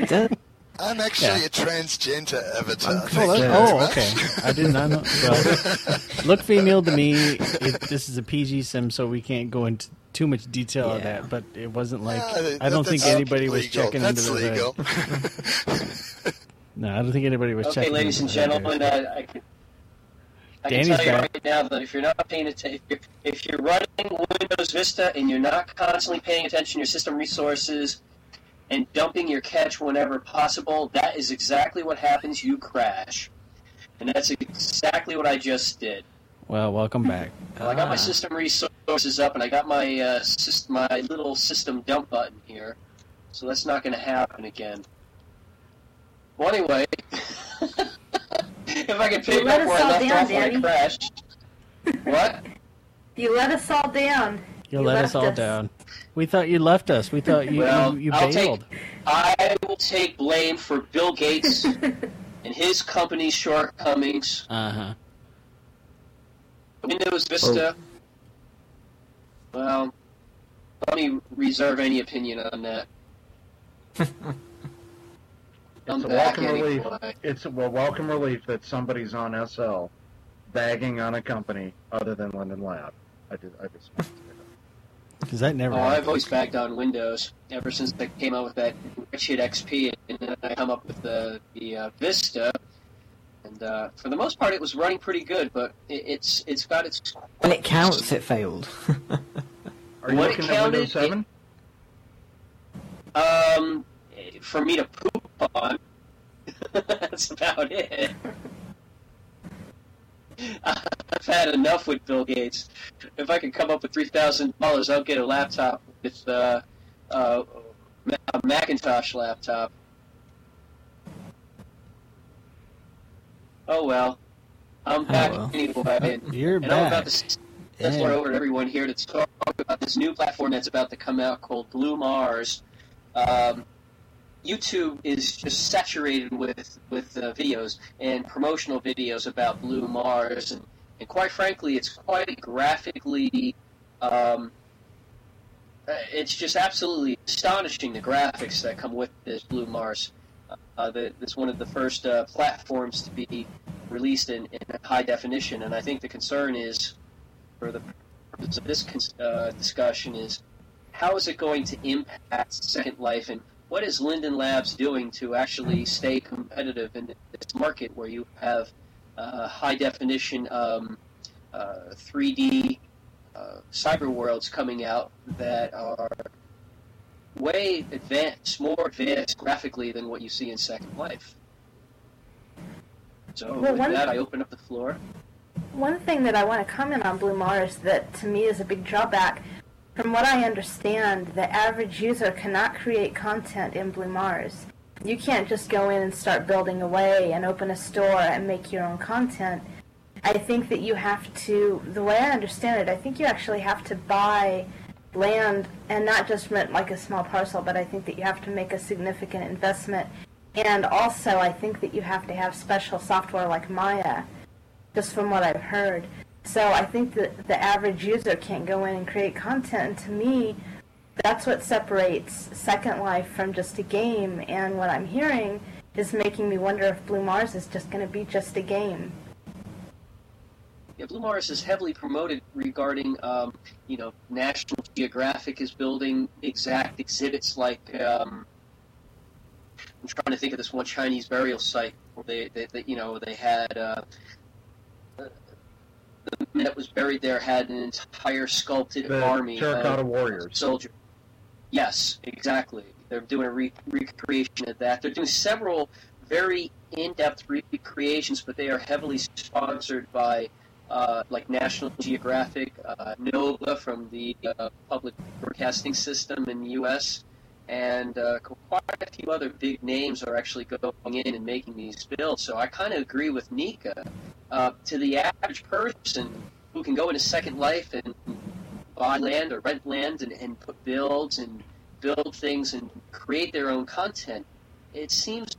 I'm actually Yeah. a transgender avatar. Oh, Thank that- you oh, okay. much. I did not know. Well, look female to me. It, this is a PG sim, so we can't go into too much detail of that. But it wasn't like Ah, that- I don't think that's anybody was legal. checking That's into the legal. No, I don't think anybody was Okay, checking. ladies and into the- gentlemen, uh, I can, I can tell you back. right now that if you're not paying attention, if you're, if you're running Windows Vista and you're not constantly paying attention to your system resources and dumping your cache whenever possible, that is exactly what happens. You crash, and that's exactly what I just did. Well, welcome back. Well, I got my Ah. system resources up, and I got my uh, syst- my little system dump button here, so that's not going to happen again. Well, anyway, if I could pick You let up us where I left down, off when I crashed. What? You let us all down. You, You let us all us. down. We thought you left us. We thought you well, you, you I'll take. I will take blame for Bill Gates and his company's shortcomings. Uh huh. Windows Vista. Well, let me reserve any opinion on that. I'm It's a back welcome relief. anyway. It's a well, welcome relief that somebody's on SL bagging on a company other than Linden Lab. I did. I just. Because that never. Oh, happened. I've always backed on Windows ever since I came out with that shit XP, and then I come up with the the uh, Vista, and uh, for the most part, it was running pretty good. But it, it's it's got its When it counts, it failed. Are you When it looking at counted, Windows 7? um for me to poop on. That's about it. I've had enough with Bill Gates. If I can come up with three thousand dollars, I'll get a laptop with uh, uh, a Macintosh laptop. Oh well, I'm back well. anyway. And, You're and I'm about back. to Let's Yeah. run over to everyone here to talk about this new platform that's about to come out called Blue Mars. Um, YouTube is just saturated with with uh, videos and promotional videos about Blue Mars, and, and quite frankly, it's quite graphically. Um, uh, it's just absolutely astonishing the graphics that come with this Blue Mars. Uh, it's one of the first uh, platforms to be released in, in high definition, and I think the concern is for the purpose of this uh, discussion is how is it going to impact Second Life? And what is Linden Labs doing to actually stay competitive in this market where you have uh, high definition um, uh, 3D uh, cyber worlds coming out that are way advanced, more advanced graphically than what you see in Second Life. So Well, with that, I open up the floor. One thing that I want to comment on Blue Mars that to me is a big drawback, from what I understand, the average user cannot create content in Blue Mars. You can't just go in and start building away and open a store and make your own content. I think that you have to, the way I understand it, I think you actually have to buy land and not just rent like a small parcel, but I think that you have to make a significant investment. And also, I think that you have to have special software like Maya just from what I've heard. So I think that the average user can't go in and create content. And to me, that's what separates Second Life from just a game. And what I'm hearing is making me wonder if Blue Mars is just going to be just a game. Yeah, Blue Mars is heavily promoted regarding, um, you know, National Geographic is building exact exhibits like. Um, I'm trying to think of this one Chinese burial site where they, they, they you know, they had uh, the man that was buried there had an entire sculpted The army Terracotta of Warriors. soldier. Yes, exactly. They're doing a re- recreation of that. They're doing several very in-depth recreations, but they are heavily sponsored by uh, like National Geographic, uh, NOVA from the uh, public broadcasting system in the U.S., and uh, quite a few other big names are actually going in and making these builds. So I kind of agree with Nika. Uh, to the average person who can go into Second Life and buy land or rent land and, and put builds and build things and create their own content, it seems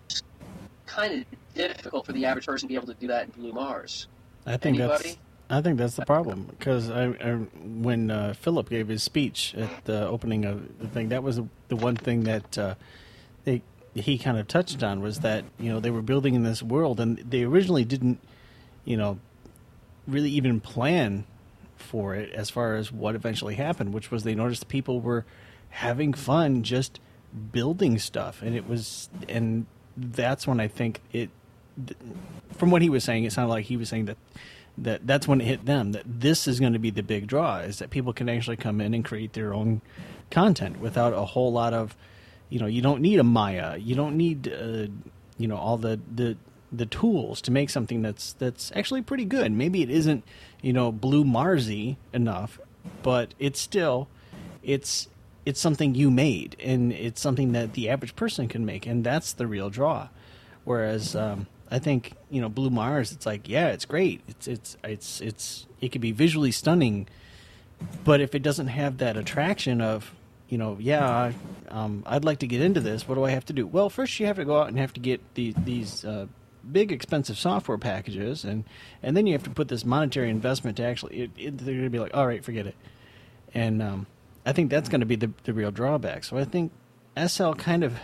kind of difficult for the average person to be able to do that in Blue Mars. I think Anybody? that's I think that's the problem because I, I when uh, Philip gave his speech at the opening of the thing, that was the one thing that uh, they he kind of touched on was that you know they were building in this world and they originally didn't you know really even plan for it as far as what eventually happened, which was they noticed people were having fun just building stuff, and it was and that's when I think it. From what he was saying, it sounded like he was saying that that that's when it hit them that this is going to be the big draw is that people can actually come in and create their own content without a whole lot of you know you don't need a maya you don't need uh, you know all the the the tools to make something that's that's actually pretty good. Maybe it isn't you know blue marsy enough but it's still it's it's something you made and it's something that the average person can make and that's the real draw. Whereas um, I think you know Blue Mars. It's like yeah, it's great. It's it's it's it's it could be visually stunning, but if it doesn't have that attraction of you know yeah, um, I'd like to get into this. What do I have to do? Well, first you have to go out and have to get these these uh, big expensive software packages, and and then you have to put this monetary investment to actually. It, it, they're going to be like, all right, forget it. And um, I think that's going to be the the real drawback. So I think SL kind of.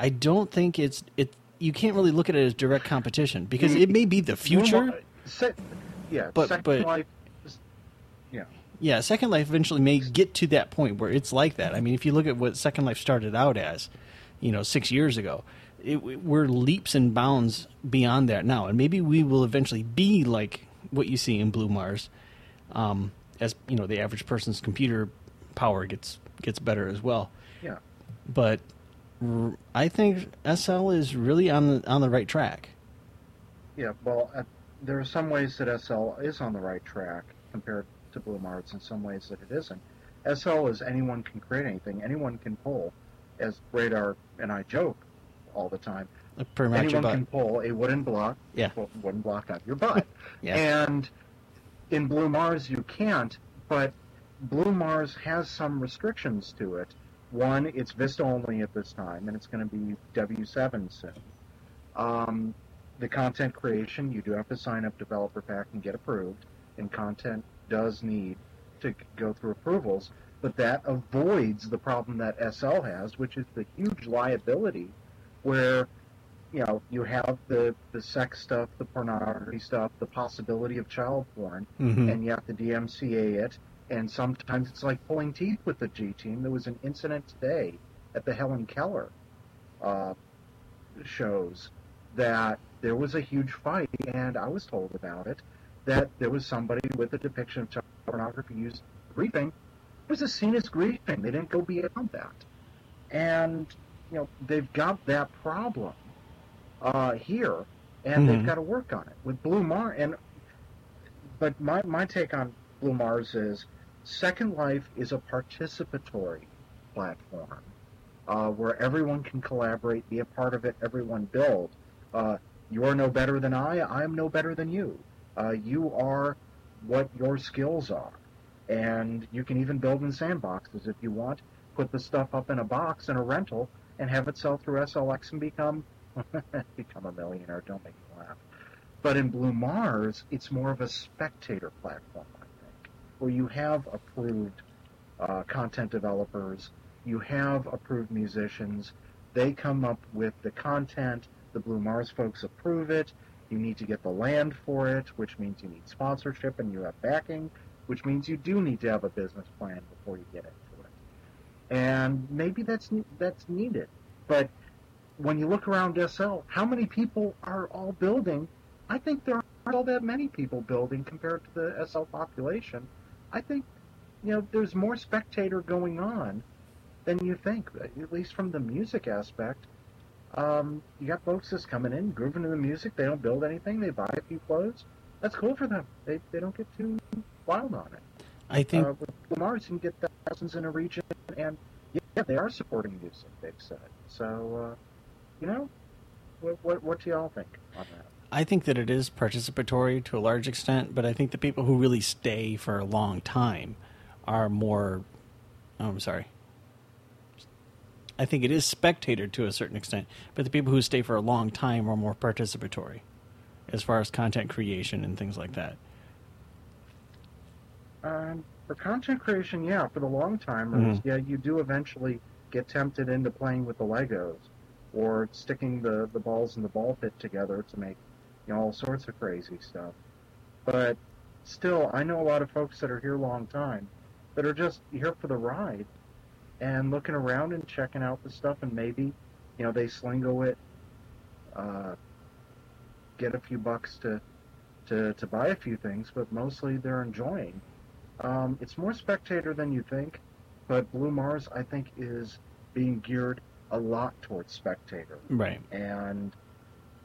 I don't think it's it you can't really look at it as direct competition because it may be the future. Se- yeah, But- Second but- Life. Yeah, Yeah, Second Life eventually may get to that point where it's like that. I mean, if you look at what Second Life started out as, you know, six years ago, it, we're leaps and bounds beyond that now, and maybe we will eventually be like what you see in Blue Mars, um, as you know, the average person's computer power gets gets better as well. yeah. But I think SL is really on the on the right track. Yeah, well, uh, there are some ways that SL is on the right track compared to Blue Mars, and some ways that it isn't. SL is anyone can create anything, anyone can pull, as Radar and I joke all the time. Uh, Pretty much anyone can pull a wooden block, Yeah. wo- wooden block out your butt. Yeah. And in Blue Mars, you can't, but Blue Mars has some restrictions to it. One, it's Vista only at this time, and it's going to be W7 soon. Um, the content creation, you do have to sign up developer pack and get approved, and content does need to go through approvals, but that avoids the problem that SL has, which is the huge liability where you know, you have the, the sex stuff, the pornography stuff, the possibility of child porn, Mhm. and you have to DMCA it, and sometimes it's like pulling teeth with the G team. There was an incident today at the Helen Keller uh, shows that there was a huge fight, and I was told about it, that there was somebody with a depiction of child pornography used griefing. It was a scene as griefing. They didn't go beyond that. And, you know, they've got that problem uh, here, and they've Mhm. got to work on it with Blue Mars. And but my my take on Blue Mars is Second Life is a participatory platform uh, where everyone can collaborate, be a part of it, everyone build. Uh, you're no better than I. I am no better than you. Uh, you are what your skills are, and you can even build in sandboxes if you want. Put the stuff up in a box in a rental and have it sell through SLX and become become a millionaire. Don't make me laugh. But in Blue Mars, it's more of a spectator platform, where you have approved uh, content developers, you have approved musicians. They come up with the content. The Blue Mars folks approve it. You need to get the land for it, which means you need sponsorship and you have backing, which means you do need to have a business plan before you get into it. And maybe that's that's needed, but when you look around SL, how many people are all building? I think there aren't all that many people building compared to the SL population. I think, you know, there's more spectator going on than you think. At least from the music aspect, um, you got folks just coming in, grooving to the music. They don't build anything. They buy a few clothes. That's cool for them. They they don't get too wild on it. I think uh, with Lamar's, can get thousands in a region, and yeah, they are supporting music. They've said so. Uh, you know, what, what what do y'all think on that? I think that it is participatory to a large extent, but I think the people who really stay for a long time are more. Oh, I'm sorry. I think it is spectator to a certain extent, but the people who stay for a long time are more participatory, as far as content creation and things like that. Um, for content creation, yeah. For the long timers, Mhm. yeah, you do eventually get tempted into playing with the Legos or sticking the, the balls in the ball pit together to make you know all sorts of crazy stuff. But still, I know a lot of folks that are here a long time that are just here for the ride and looking around and checking out the stuff, and maybe you know they slingo it, uh, get a few bucks to to to buy a few things, but mostly they're enjoying. Um, it's more spectator than you think, but Blue Mars, I think, is being geared a lot towards spectator. Right. And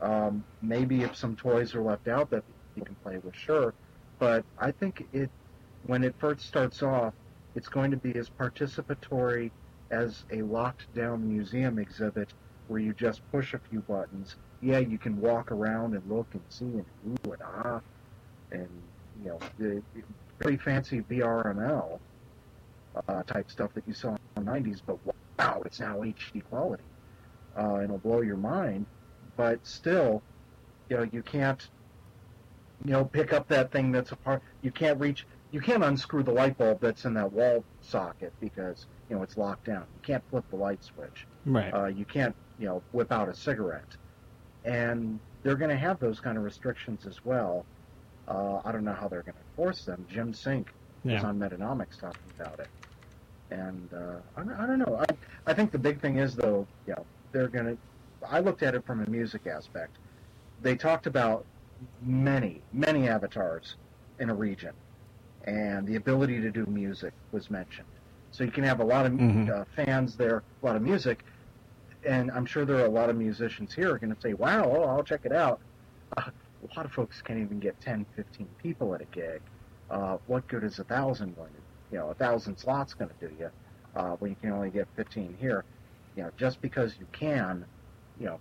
um, maybe if some toys are left out that you can play with, sure. But I think it, when it first starts off, it's going to be as participatory as a locked down museum exhibit where you just push a few buttons. Yeah, you can walk around and look and see and ooh and ah, and you know the very fancy VRML uh, type stuff that you saw in the 90s. But wow, it's now HD quality, uh, and it'll blow your mind. But still, you know, you can't, you know, pick up that thing that's a part. You can't reach. You can't unscrew the light bulb that's in that wall socket because you know it's locked down. You can't flip the light switch. Right. Uh, you can't, you know, whip out a cigarette. And they're going to have those kind of restrictions as well. Uh, I don't know how they're going to enforce them. Jim Sink was Yeah. on Metanomics talking about it. And uh, I, don't- I don't know. I, I think the big thing is, though, you know, they're going to. I looked at it from a music aspect. They talked about many, many avatars in a region, and the ability to do music was mentioned. So you can have a lot of Mhm. uh, fans there, a lot of music, and I'm sure there are a lot of musicians here going to say, "Wow, oh, I'll check it out." Uh, a lot of folks can't even get 10, 15 people at a gig. Uh, what good is a thousand when you know a thousand slots going to do you uh, when you can only get 15 here? You know, just because you can, you know,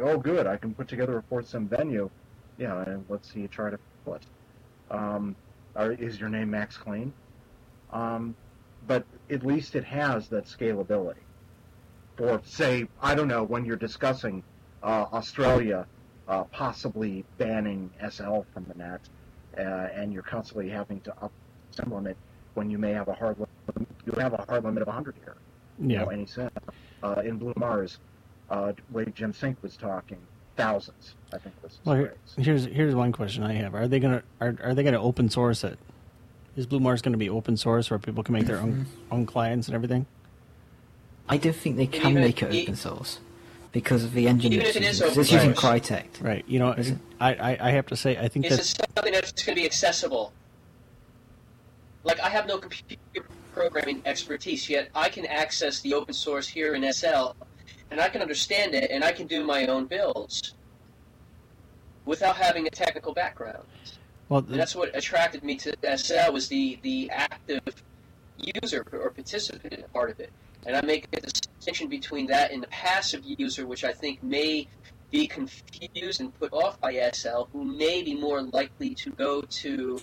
oh good, I can put together a four sim venue, Yeah, and let's see you try to it. Um, or is your name Max Clean? Um, but at least it has that scalability. For say, I don't know, when you're discussing uh, Australia uh, possibly banning SL from the net, uh, and you're constantly having to up some limit when you may have a hard limit, you have a hard limit of 100 here. You Yeah. know, any sense. Uh, in Blue Mars, uh, way Jim Sink was talking, thousands, I think was Well, here, here's here's one question I have: Are they gonna are, are they gonna open source it? Is Blue Mars going to be open source where people can make their own own clients and everything? I don't think they can Even- make it open source because of the engine Even it's if it is using. 'cause open It's using. Crytek. Right. You know, I, I I have to say I think Is that it something that's going to be accessible? Like, I have no computer programming expertise, yet I can access the open source here in SL, and I can understand it, and I can do my own builds without having a technical background. well And that's what attracted me to SL was the, the active user or participant part of it. And I make a distinction between that and the passive user, which I think may be confused and put off by SL, who may be more likely to go to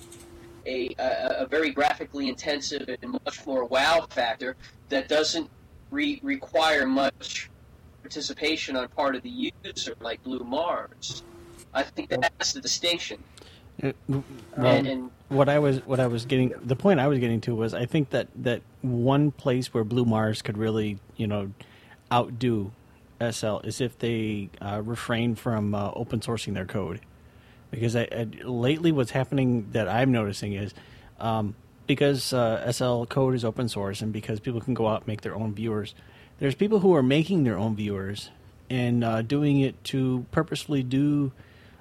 a, a, a very graphically intensive and much more wow factor that doesn't re- require much participation on part of the user, like Blue Mars. I think that's the distinction. Uh, well, And- and- what I was what I was getting the point I was getting to was I think that that one place where Blue Mars could really you know outdo SL is if they uh, refrain from uh, open sourcing their code because I, I, lately what's happening that I'm noticing is um, because uh, SL code is open source and because people can go out and make their own viewers, there's people who are making their own viewers and uh, doing it to purposefully do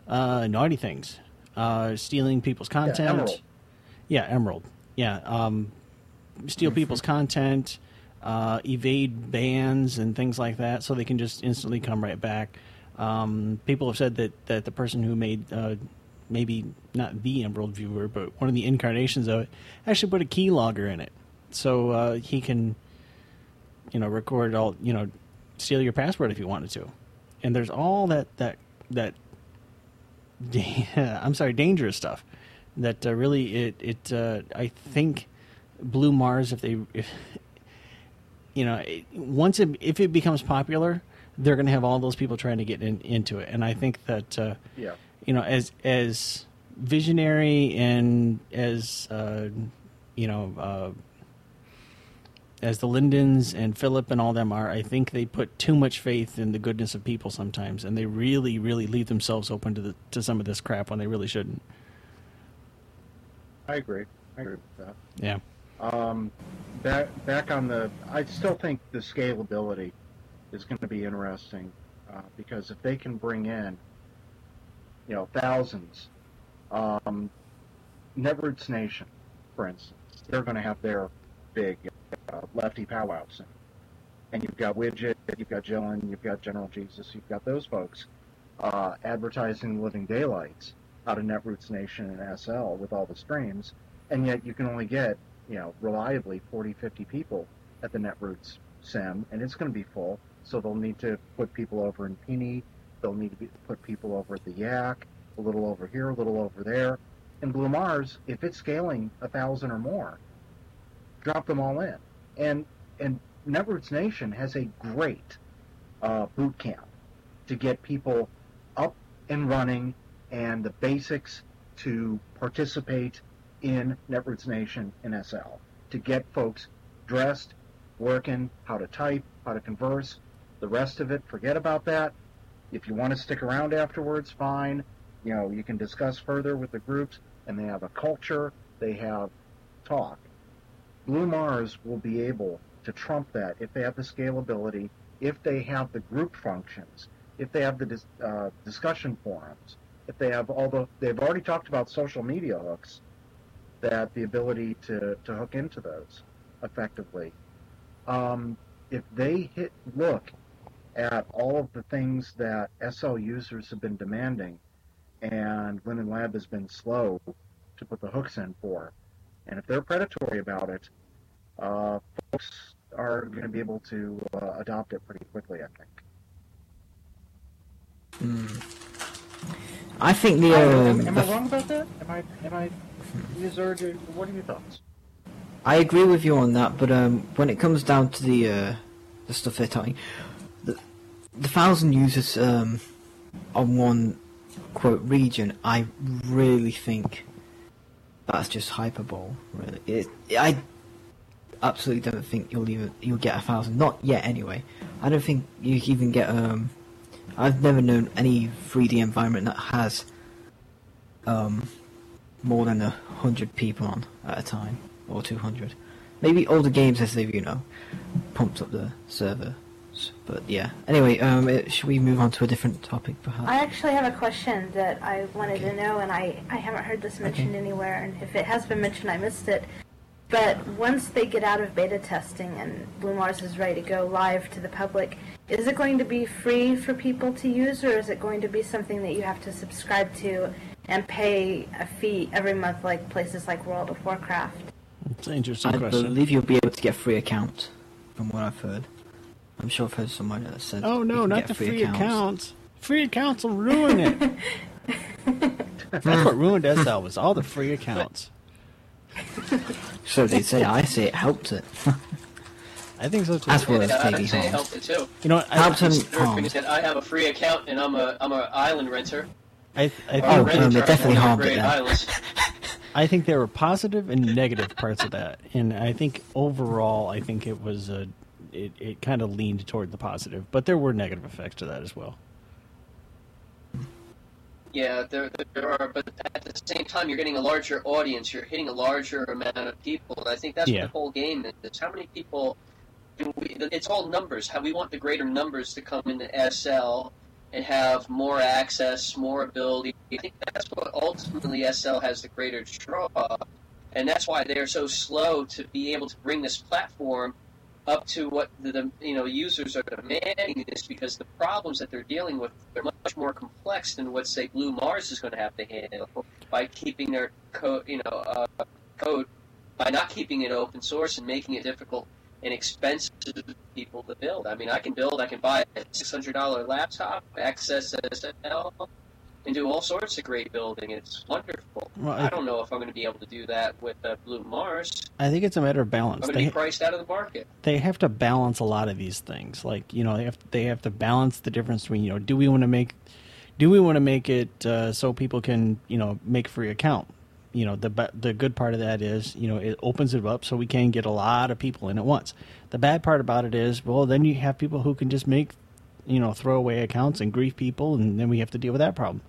uh, naughty things, uh, stealing people's content. Emerald. Yeah, Emerald. Yeah, um, steal people's content, uh, uh, evade bans and things like that, so they can just instantly come right back. Um, people have said that, that the person who made uh, maybe not the Emerald Viewer, but one of the incarnations of it actually put a keylogger in it, so uh, he can you know record all you know steal your password if you wanted to. And there's all that that that I'm sorry, dangerous stuff that uh, really it it uh, I think Blue Mars if they if you know it, once it, if it becomes popular they're going to have all those people trying to get in, into it and I think that uh, Yeah. you know as as visionary and as uh, you know uh, as the Lindens and Philip and all them are, I think they put too much faith in the goodness of people sometimes, and they really, really leave themselves open to the to some of this crap when they really shouldn't. I agree. I agree with that. Yeah. Um, back back on the, I still think the scalability is going to be interesting uh, because if they can bring in, you know, thousands, um, Netroots Nation, for instance, they're going to have their big uh, lefty powwows, and you've got Widget, you've got Jillian, you've got General Jesus, you've got those folks uh, advertising Living Daylights out of Netroots Nation and SL with all the streams, and yet you can only get, you know, reliably 40, 50 people at the Netroots sim, and it's going to be full. So they'll need to put people over in Peony, they'll need to be, put people over at the Yak, a little over here, a little over there. In Blue Mars, if it's scaling a thousand or more, drop them all in. And and Netroots Nation has a great uh, boot camp to get people up and running and the basics to participate in Netroots Nation and SL. To get folks dressed, working, how to type, how to converse. The rest of it, forget about that. If you want to stick around afterwards, fine. You know, you can discuss further with the groups, and they have a culture, they have talk. Blue Mars will be able to trump that if they have the scalability, if they have the group functions, if they have the dis- uh, discussion forums, if they have all the, they've already talked about social media hooks, that the ability to, to hook into those effectively. Um, if they hit look at all of the things that SL users have been demanding, and Linden Lab has been slow to put the hooks in for, and if they're predatory about it, uh, folks are going to be able to uh, adopt it pretty quickly, I think. I think the. I- Um, am, am the I wrong about that? Am I? Am I? Is there, what are your thoughts? I agree with you on that, but um, when it comes down to the uh, the stuff they're talking, the, the thousand users um, on one quote region, I really think that's just hyperbole. Really, it, I absolutely don't think you'll even you'll get a thousand. Not yet, anyway. I don't think you can even get. Um, I've never known any 3D environment that has um, more than a hundred people on at a time, or two hundred. Maybe older games as they've you know pumped up the server. But yeah. Anyway, um, it, should we move on to a different topic, perhaps? I actually have a question that I wanted to know, and I, I haven't heard this mentioned anywhere, and if it has been mentioned, I missed it. But once they get out of beta testing and Blue Mars is ready to go live to the public, is it going to be free for people to use, or is it going to be something that you have to subscribe to and pay a fee every month, like places like World of Warcraft? It's an interesting I question. I believe you'll be able to get a free account, from what I've heard. I'm sure I've heard someone that said. Oh no, not the free free accounts. accounts. Free accounts will ruin it. That's what ruined SL was all the free accounts. So they say. I say it helped it. I think so too. As well as Yeah, maybe I'd say it helped it too. You know, what, I, Helped and harmed. that I have a free account and I'm a I'm a island renter. I, I Oh, think that- it definitely harmed it Great then. Islands. I think there were positive and negative parts of that, and I think overall, I think it was a, it, it kind of leaned toward the positive, but there were negative effects to that as well. Yeah, there, there are, but at the same time, you're getting a larger audience. You're hitting a larger amount of people. And I think that's Yeah. what the whole game is. How many people? Do we, it's all numbers. How we want the greater numbers to come into SL and have more access, more ability. I think that's what ultimately SL has the greater draw, and that's why they're so slow to be able to bring this platform up to what the, you know users are demanding this because the problems that they're dealing with are much more complex than what say Blue Mars is going to have to handle by keeping their code you know uh, code by not keeping it open source and making it difficult and expensive for people to build. I mean, I can build, I can buy a six hundred dollar laptop, access SL, and do all sorts of great building. It's wonderful. Well, I I- don't know if I'm going to be able to do that with uh, Blue Mars. I think it's a matter of I'm balance. going to They, be priced out of the market. they have to balance a lot of these things. Like you know, they have they have to balance the difference between you know, do we want to make do we want to make it uh, so people can you know make free account? You know, the the good part of that is you know it opens it up so we can get a lot of people in at once. The bad part about it is well, then you have people who can just make you know throwaway accounts and grief people, and then we have to deal with that problem.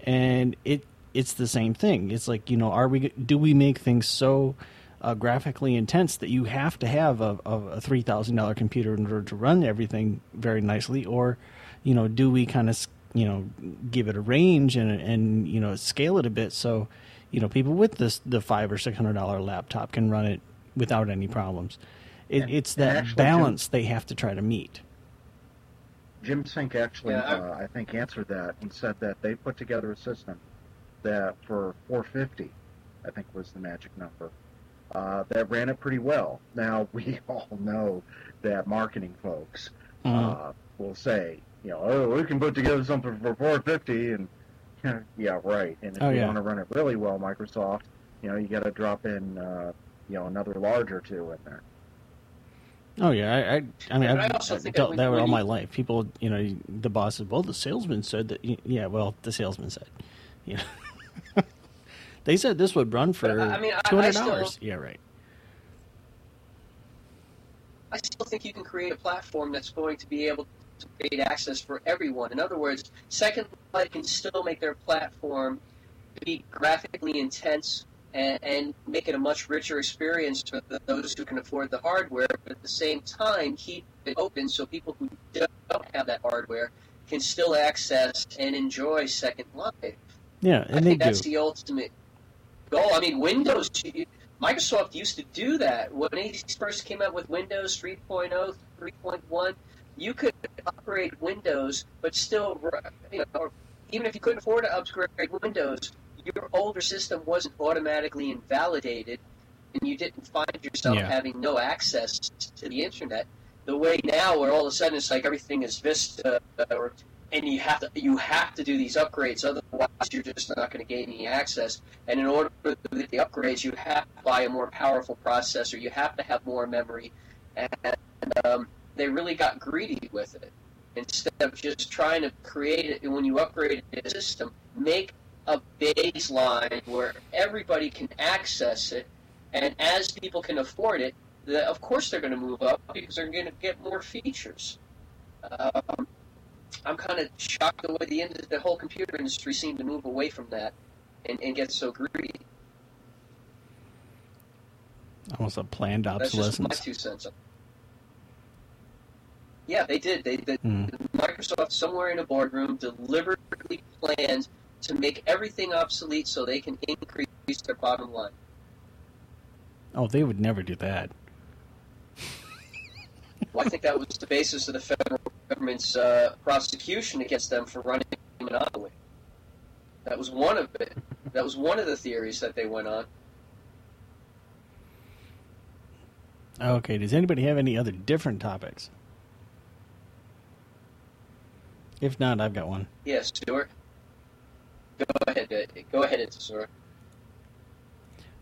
And it it's the same thing. It's like you know, are we do we make things so uh, graphically intense that you have to have a, a, a three thousand dollar computer in order to run everything very nicely, or you know, do we kind of you know give it a range and and you know scale it a bit so you know people with this the five or six hundred dollar laptop can run it without any problems. It, And- it's that balance they have to try to meet. Jim Sink actually, Yeah, I- uh, I think, answered that and said that they put together a system that for 450, I think was the magic number, uh, that ran it pretty well. Now we all know that marketing folks uh, will say, you know, oh, we can put together something for 450, and yeah, right. And if Oh, you yeah. want to run it really well, Microsoft, you know, you got to drop in, uh, you know, another large or two in there. Oh yeah, I I, I mean I I've, dealt that with all my life. People, you know, the boss said, "Well, the salesman said that." Yeah, well, the salesman said, you know, they said this would run for I- mean, two hundred dollars. Yeah, right. I still think you can create a platform that's going to be able to create access for everyone. In other words, Second Life can still make their platform be graphically intense and, and make it a much richer experience for those who can afford the hardware, but at the same time keep it open so people who don't have that hardware can still access and enjoy Second Life. Yeah, I and they think do. that's the ultimate goal. I mean, Windows, Microsoft used to do that. When they first came out with Windows 3.0, 3.1, you could operate Windows, but still, you know, even if you couldn't afford to upgrade Windows, your older system wasn't automatically invalidated, and you didn't find yourself Yeah. having no access to the internet. The way now, where all of a sudden it's like everything is Vista, or and you have to you have to do these upgrades, otherwise you're just not going to gain any access. And in order to do the upgrades, you have to buy a more powerful processor. You have to have more memory, and um, they really got greedy with it. Instead of just trying to create it, when you upgrade a system, make a baseline where everybody can access it, and as people can afford it, the, of course they're going to move up because they're going to get more features. Um, I'm kind of shocked the way the, ind- the whole computer industry seemed to move away from that and, and get so greedy. Almost a planned That's just my obsolescence. two cents. Yeah, they did. They, they Hmm. Microsoft somewhere in a boardroom deliberately planned to make everything obsolete so they can increase their bottom line. Oh, they would never do that. Well, I think that was the basis of the federal government's uh, prosecution against them for running a monopoly. That was one of it. That was one of the theories that they went on. Okay, does anybody have any other different topics? If not, I've got one. Yes, Stuart. Go ahead. uh, Go ahead, Stuart.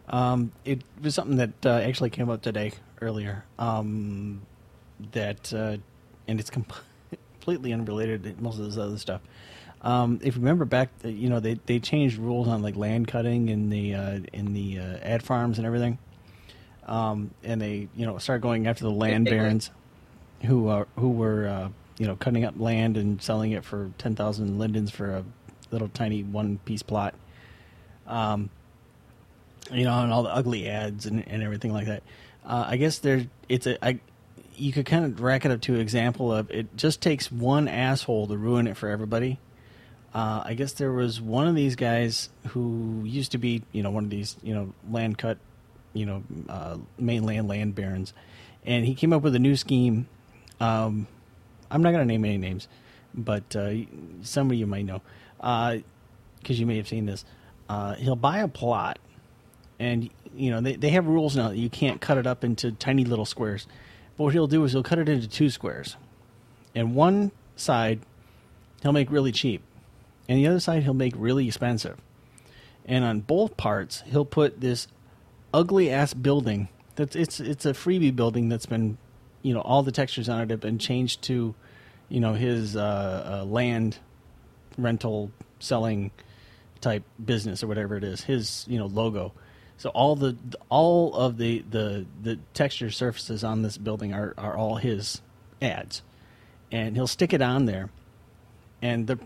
Um, it was something that uh, actually came up today earlier. Um, that uh, and it's com- completely unrelated to most of this other stuff. Um, if you remember back, uh, you know they, they changed rules on like land cutting in the uh, in the uh, ad farms and everything, um, and they you know started going after the land barons who uh, who were uh, you know cutting up land and selling it for ten thousand lindens for a little tiny one piece plot. Um, you know, and all the ugly ads and, and everything like that. Uh, I guess there, it's a, I, you could kind of rack it up to an example of it just takes one asshole to ruin it for everybody. Uh, I guess there was one of these guys who used to be, you know, one of these, you know, land cut you know uh, mainland land barons, and he came up with a new scheme. Um, I'm not going to name any names, but uh, some of you might know because you may have seen this. Uh, he'll buy a plot, and you know they, they have rules now that you can't cut it up into tiny little squares. But what he'll do is he'll cut it into two squares, and one side he'll make really cheap, and the other side he'll make really expensive. And on both parts, he'll put this ugly ass building. That's it's it's a freebie building that's been, you know, all the textures on it have been changed to, you know, his uh, uh, land rental selling type business or whatever it is. His you know logo. So all the all of the the the texture surfaces on this building are are all his ads, and he'll stick it on there. And the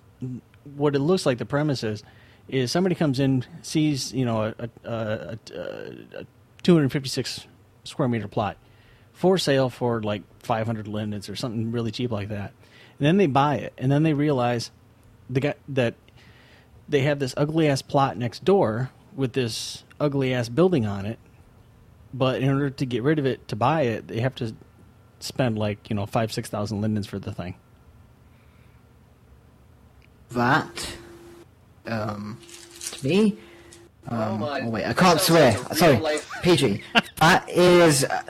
what it looks like the premise is is somebody comes in sees you know a, a, a, a 256 square meter plot for sale for like 500 lindens or something really cheap like that and then they buy it and then they realize the guy that they have this ugly ass plot next door with this ugly ass building on it but in order to get rid of it to buy it they have to spend like you know five six thousand lindens for the thing That, um, to me, um, my- oh wait, I can't swear. Sorry, real-life- PG. that is uh,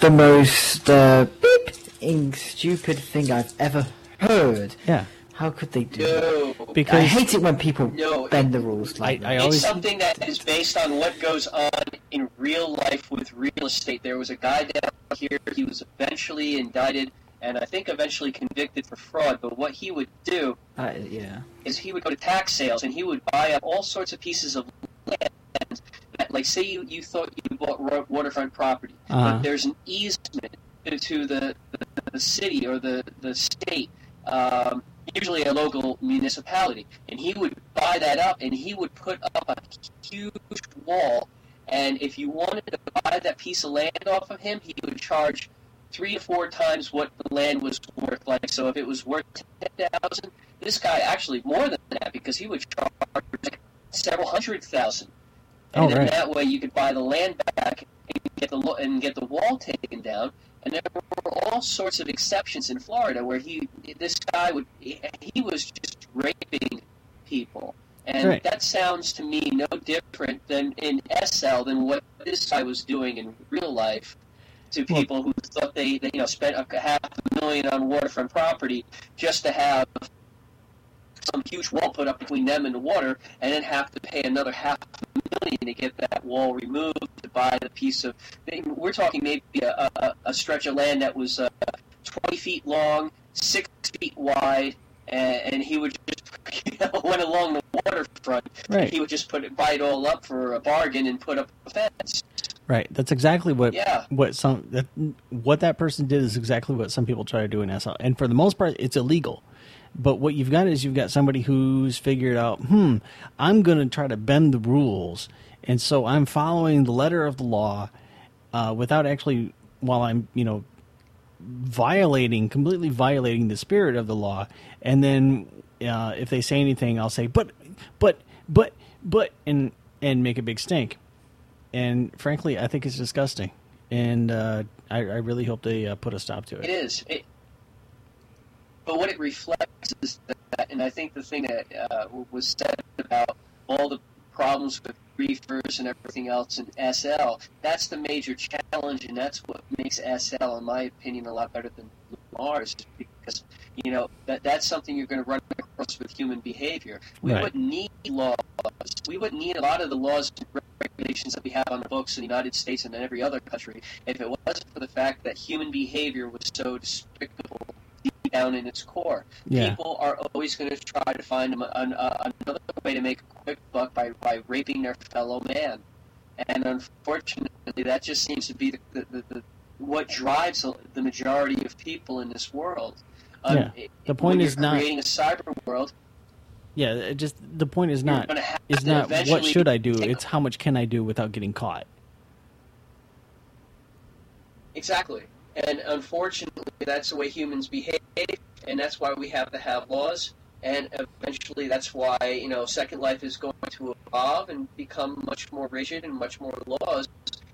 the most uh, beep stupid thing I've ever heard. Yeah. How could they do No. that? Because- I hate it when people No, bend the rules like that. it's something that is based on what goes on in real life with real estate. There was a guy down here. He was eventually indicted and I think eventually convicted for fraud. But what he would do Uh, yeah. is he would go to tax sales and he would buy up all sorts of pieces of land. That, like, say you, you thought you bought waterfront property, Uh-huh. but there's an easement to the, the, the city or the, the state, um, usually a local municipality. And he would buy that up and he would put up a huge wall. And if you wanted to buy that piece of land off of him, he would charge three to four times what the land was worth. Like, so if it was worth ten thousand, this guy actually more than that because he would charge like several hundred thousand. Oh, and Oh, then right. that way you could buy the land back and get the and get the wall taken down. And there were all sorts of exceptions in Florida where he this guy would he he was just raping people. And Right. that sounds to me no different than in SL than what this guy was doing in real life to Well- people who thought they, they you know spent a half a million on waterfront property just to have some huge wall put up between them and the water, and then have to pay another half a million to get that wall removed to buy the piece of. We're talking maybe a, a, a stretch of land that was uh, 20 feet long, six feet wide, and, and he would just you know, went along the waterfront. Right. He would just put it, buy it all up for a bargain and put up a fence. Right. That's exactly what Yeah. what some that what that person did is exactly what some people try to do in SL. And for the most part, it's illegal. But what you've got is you've got somebody who's figured out, hmm, I'm going to try to bend the rules, and so I'm following the letter of the law uh, without actually, while I'm, you know, violating, completely violating the spirit of the law. And then uh, if they say anything, I'll say, but, but, but, but, and and make a big stink. And frankly, I think it's disgusting. And uh, I, I really hope they uh, put a stop to It it. is. It, but what it reflects is that, and I think the thing that uh, was said about all the problems with griefers and everything else in SL, that's the major challenge, and that's what makes SL, in my opinion, a lot better than Mars, because you know that that's something you're going to run across with human behavior. We Right. wouldn't need laws. We wouldn't need a lot of the laws and regulations that we have on the books in the United States and in every other country if it wasn't for the fact that human behavior was so despicable down in its core. Yeah. People are always going to try to find an, uh, another way to make a quick buck by, by raping their fellow man. And unfortunately, that just seems to be the, the, the, the what drives the majority of people in this world. Um, Yeah. The point is not- creating a cyber world. Yeah, it just the point is not is not what should I do. It's how much can I do without getting caught. Exactly. And unfortunately, that's the way humans behave, and that's why we have to have laws. And eventually, that's why you know Second Life is going to evolve and become much more rigid and much more laws.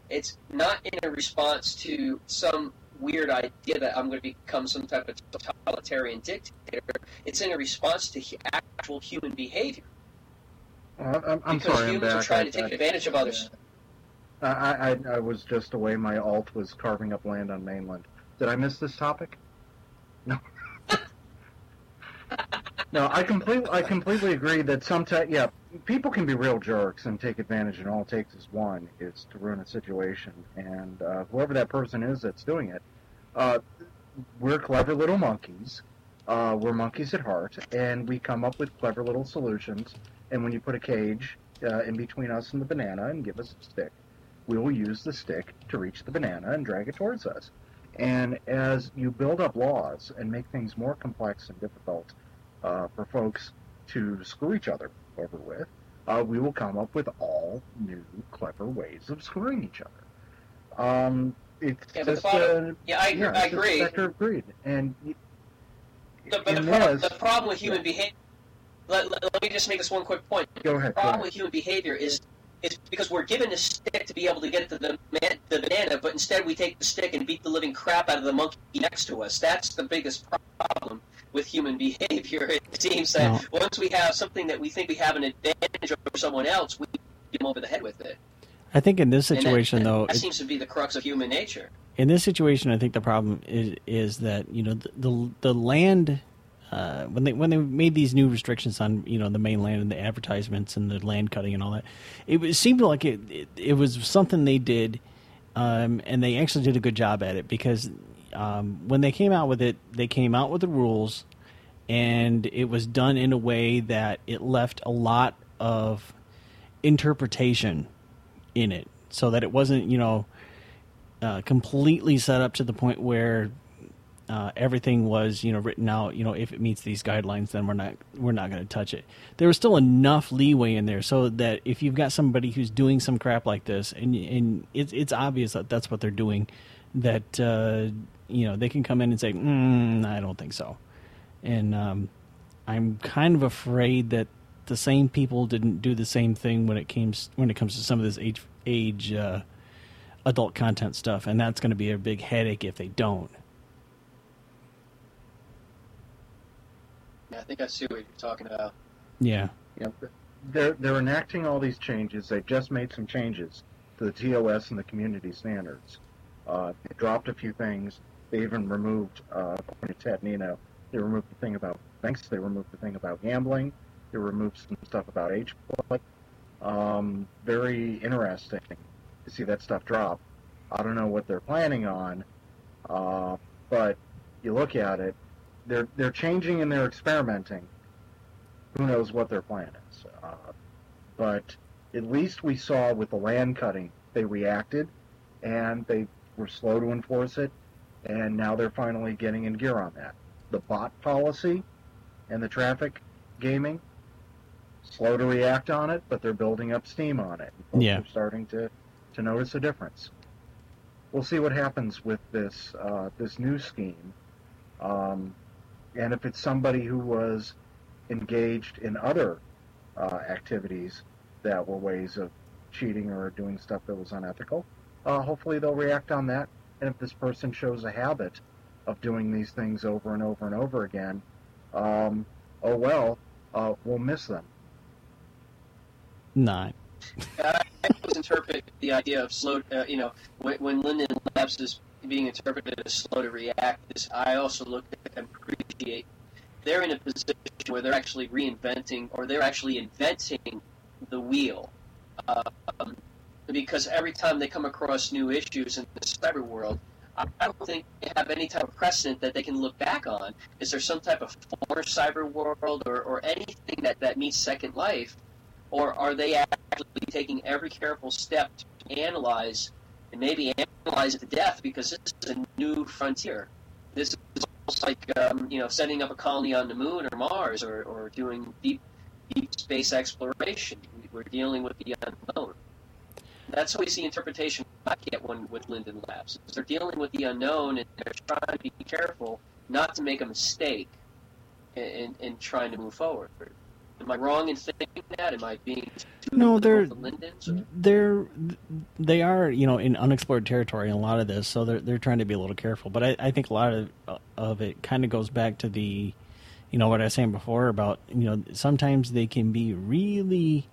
it's not in a response to some weird idea that I'm going to become some type of totalitarian dictator. It's in a response to actual human behavior. Uh, I'm, I'm because sorry, I'm humans back. are trying I- to take I- advantage of others. I, I, I was just away. My alt was carving up land on mainland. Did I miss this topic? No. I completely, I completely agree that sometimes, yeah, people can be real jerks and take advantage, and all it takes is one is to ruin a situation. And uh, whoever that person is that's doing it, uh, we're clever little monkeys. Uh, we're monkeys at heart, and we come up with clever little solutions. And when you put a cage uh, in between us and the banana and give us a stick, we will use the stick to reach the banana and drag it towards us. And as you build up laws and make things more complex and difficult uh, for folks to screw each other over with, uh, we will come up with all new clever ways of screwing each other. Um, it's Yeah, just uh, yeah, I agree- yeah, I it's a agree. sector of greed, and The, but the, pro- the problem with human behavior. Let, let, let me just make this one quick point. Go ahead, The problem with human behavior is is because we're given a stick to be able to get to the man, the banana, but instead we take the stick and beat the living crap out of the monkey next to us. That's the biggest problem with human behavior. It seems that uh, once we have something that we think we have an advantage over someone else, we get them over the head with it. I think in this And that- situation, though, that it- seems to be the crux of human nature. in this situation, I think the problem is is that you know the the, the land uh, when they when they made these new restrictions on you know the mainland and the advertisements and the land cutting and all that, it, was- seemed like it, it it was something they did, um, and they actually did a good job at it because um, when they came out with it, they came out with the rules, and it was done in a way that it left a lot of interpretation in it, so that it wasn't you know uh, completely set up to the point where uh, everything was you know written out. You know, if it meets these guidelines, then we're not we're not going to touch it. There was still enough leeway in there so that if you've got somebody who's doing some crap like this, and and it's it's obvious that that's what they're doing, that uh, you know they can come in and say, mm, I don't think so, and um, I'm kind of afraid that the same people didn't do the same thing when it came when it comes to some of this age age uh, adult content stuff, and that's going to be a big headache if they don't. I think I see what you're talking about. Yeah. Yep. They're they're enacting all these changes. They've just made some changes to the TOS and the community standards. Uh, they dropped a few things. They even removed, uh, according to Tateru Nino, they removed the thing about banks. They removed the thing about gambling. They removed some stuff about age play. Um, very interesting to see that stuff drop. I don't know what they're planning on, uh, but you look at it, they're they're changing and they're experimenting who knows what their plan is. Uh, but at least we saw with the land cutting, they reacted and they were slow to enforce it, and now they're finally getting in gear on that. The bot policy and the traffic gaming, slow to react on it, but they're building up steam on it. Folks Yeah. are starting to, to notice a difference. We'll see what happens with this uh, this new scheme, um, and if it's somebody who was engaged in other uh, activities that were ways of cheating or doing stuff that was unethical, uh, hopefully they'll react on that. And if this person shows a habit of doing these things over and over and over again, um, oh well, uh, we'll miss them. Nine. I always interpret the idea of slow, uh, you know, when, when Linden Labs is being interpreted as slow to react, is I also look at and appreciate they're in a position where they're actually reinventing or they're actually inventing the wheel. Um, because every time they come across new issues in the cyber world, I don't think they have any type of precedent that they can look back on. Is there some type of former cyber world or, or anything that, that meets Second Life? Or are they actually taking every careful step to analyze and maybe analyze it to death because this is a new frontier? This is almost like um, you know setting up a colony on the moon or Mars or, or doing deep deep space exploration. We're dealing with the unknown. That's always see interpretation I get one with Linden Labs. They're dealing with the unknown and they're trying to be careful not to make a mistake in, in, in trying to move forward. Am I wrong in saying that? Am I being too No, they're the Lindens? they're they are you know in unexplored territory in a lot of this, so they're they're trying to be a little careful. But I, I think a lot of of it kind of goes back to the, you know, what I was saying before about you know sometimes they can be really,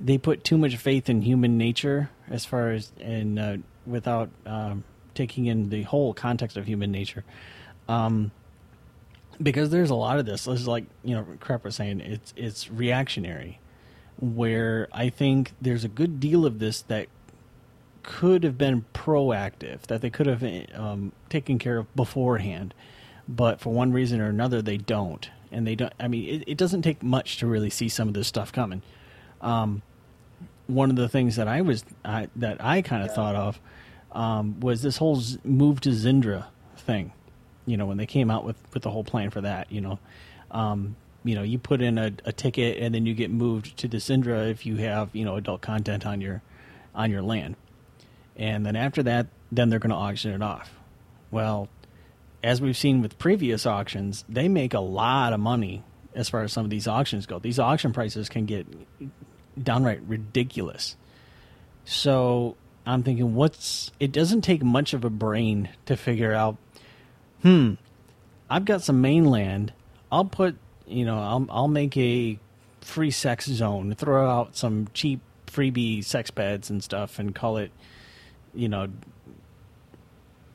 they put too much faith in human nature as far as and uh, without um, taking in the whole context of human nature. Um, because there's a lot of this. This is like you know, crap was saying it's it's reactionary, where I think there's a good deal of this that could have been proactive, that they could have um, taken care of beforehand, but for one reason or another they don't, and they don't. I mean, it, it doesn't take much to really see some of this stuff coming. Um, one of the things that I was I, that I kind of thought of um, was this whole z- move to Zindra thing. You know, when they came out with with the whole plan for that, you know, um, you know, you put in a, a ticket and then you get moved to the Zindra if you have you know adult content on your on your land, and then after that, then they're going to auction it off. Well, as we've seen with previous auctions, they make a lot of money as far as some of these auctions go. These auction prices can get downright ridiculous. So I'm thinking, what's it doesn't take much of a brain to figure out, hmm, I've got some mainland. I'll put, you know, I'll, I'll make a free sex zone, throw out some cheap freebie sex beds and stuff, and call it, you know,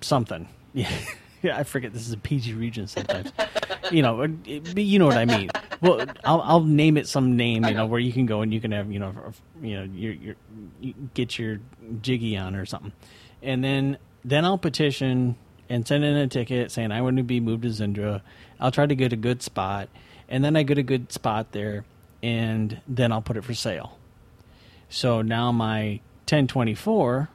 something. Yeah, yeah. I forget this is a PG region sometimes. you know, it, you know what I mean. Well, I'll I'll name it some name, you know, where you can go and you can have, you know, you know, your your you get your jiggy on or something, and then then I'll petition and send in a ticket saying I want to be moved to Zindra. I'll try to get a good spot, and then I get a good spot there, and then I'll put it for sale. So now my 1024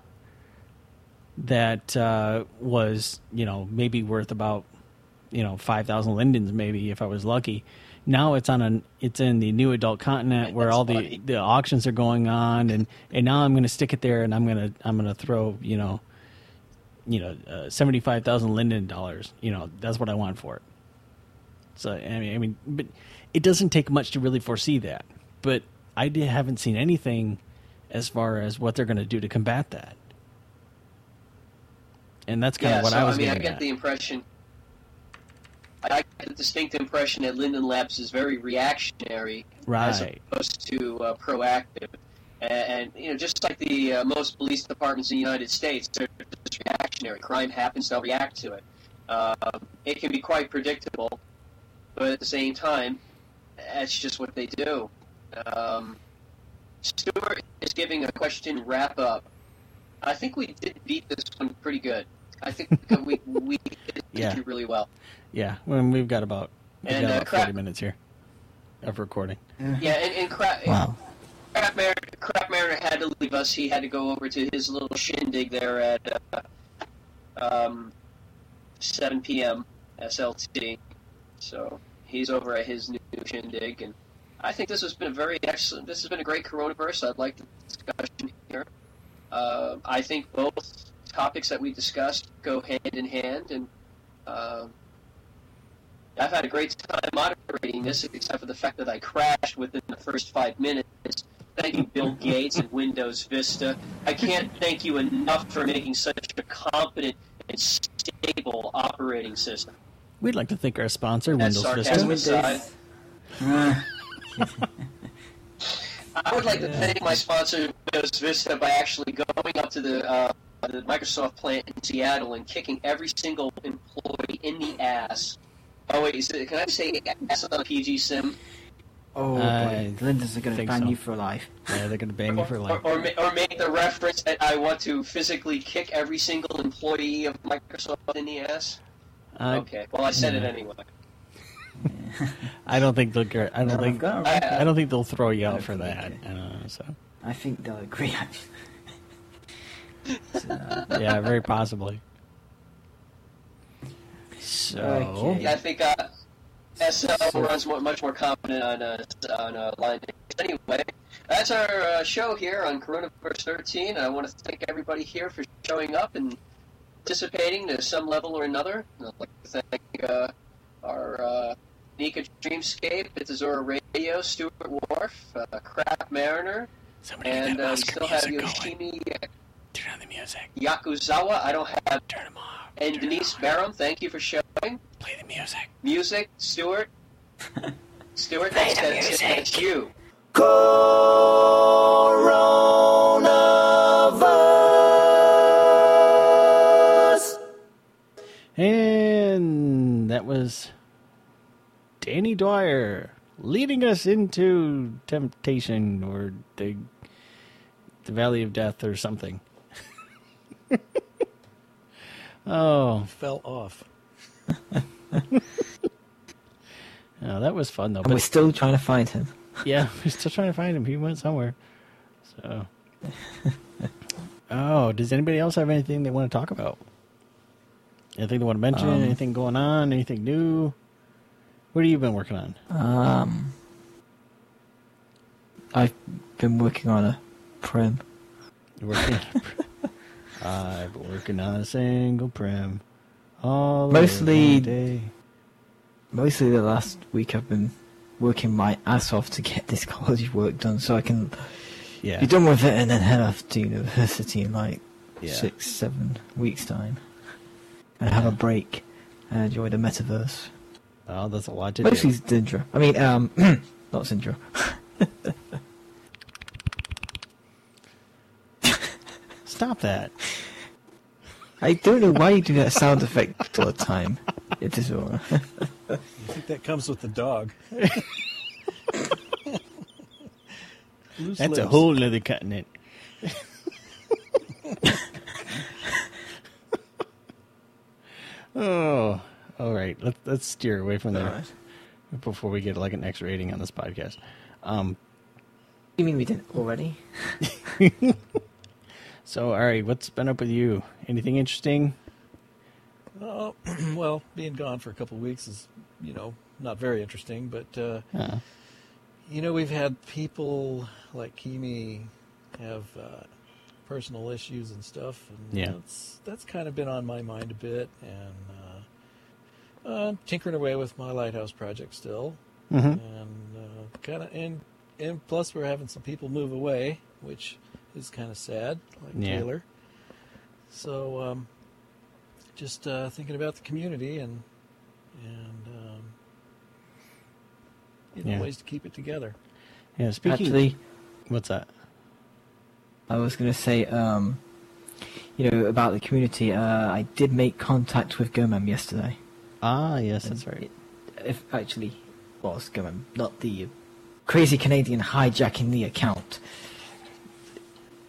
that uh, was you know maybe worth about you know five thousand lindens maybe if I was lucky. Now it's on an it's in the new adult continent where all the, the auctions are going on and, and now I'm going to stick it there and I'm going to I'm going to throw you know you know uh, seventy five thousand linden dollars you know that's what I want for it. So I mean I mean but it doesn't take much to really foresee that. But I haven't seen anything as far as what they're going to do to combat that and that's kind yeah, of what so, I was I mean, I get at. the impression. I get the distinct impression that Linden Labs is very reactionary as opposed to uh, proactive. And, and you know, just like the uh, most police departments in the United States, they're just reactionary. Crime happens, they'll react to it. Um, it can be quite predictable, but at the same time, that's just what they do. Um, Stuart is giving a question wrap up. I think we did beat this one pretty good. I think we we did Yeah. do really well. Yeah, well, we've got about we've And, got uh, about crap- forty minutes here of recording. Yeah, and, and crap, Wow. crap, Mariner, crap Mariner had to leave us. He had to go over to his little shindig there at uh, um, 7 p.m. SLT. So he's over at his new shindig, and I think this has been a very excellent. This has been a great Coronaverse. I'd like the discussion here. Uh, I think both topics that we discussed go hand in hand, and um I've had a great time moderating this, except for the fact that I crashed within the first five minutes. Thank you, Bill Gates and Windows Vista. I can't thank you enough for making such a competent and stable operating system. We'd like to thank our sponsor, That's Windows sarcasm Vista. I would like to thank my sponsor, Windows Vista, by actually going up to the, uh, the Microsoft plant in Seattle and kicking every single employee in the ass. Oh wait, is it, can I say ass on PG Sim? Oh, I boy. Lindens are going to ban so. you for life. Yeah, they're going to ban you for life. or, ma- or make the reference that I want to physically kick every single employee of Microsoft in the ass? I, okay, well I said it anyway. I don't think they'll. get- I don't No, think. go on. I, I don't think they'll throw you out don't for think that. they Uh, so I think they'll agree. So, yeah, very possibly. So Okay. Yeah, I think uh, SL runs more, much more confident on uh, on uh, line. Anyway, that's our uh, show here on Coronaverse 13. I want to thank everybody here for showing up and participating to some level or another. I'd like to thank uh, our uh, Nika Dreamscape at Zora Radio Stuart Worf, uh, Crap Mariner, and uh, we still have Yoshimi Turn on the music. Yakuzawa. I don't have. Turn him off. And Denise Barham, thank you for showing. Play the music. Music, Stuart. Stuart, that's, that's, that's you. Coronaverse. And that was Danny Dwyer leading us into temptation or the the valley of death or something. oh, Fell off. oh, that was fun though. And we're still trying to find him. yeah, we're still trying to find him. He went somewhere. So, oh, does anybody else have anything they want to talk about? Anything they want to mention? Um, anything going on? Anything new? What have you been working on? Um, I've been working on a prim. Working. I've been working on a single prim. All Mostly- Mostly the last week I've been working my ass off to get this college work done so I can Yeah. be done with it and then head off to university in like Yeah. six, seven weeks' time. And have a break and enjoy the metaverse. Oh, that's a lot to Mostly do. Zindra. I mean, um, not Zindra. Stop that. I don't know why you do that sound effect all the time. It is all. I think that comes with the dog. Loose That's a lips. whole nother continent. oh, all right. Let's let's steer away from there Alright. before we get like an X rating on this podcast. Um, You mean we didn't already? so, all right, what's been up with you? Anything interesting? Oh, well, being gone for a couple of weeks is, you know, not very interesting. But uh, Uh, you know, we've had people like Kimi have uh, personal issues and stuff, and Yeah. that's that's kind of been on my mind a bit, and uh, uh, tinkering away with my lighthouse project still, Mhm. and uh, kind of and and plus we're having some people move away, which is kind of sad, like Yeah. Taylor. So um, just uh, thinking about the community and and um, you know Yeah. ways to keep it together. yeah. Speaking. Actually, what's that? I was going to say, um, you know, about the community. Uh, I did make contact with Gomam yesterday. Ah, yes, And that's right. it- If actually was Gomam, not the crazy Canadian hijacking the account.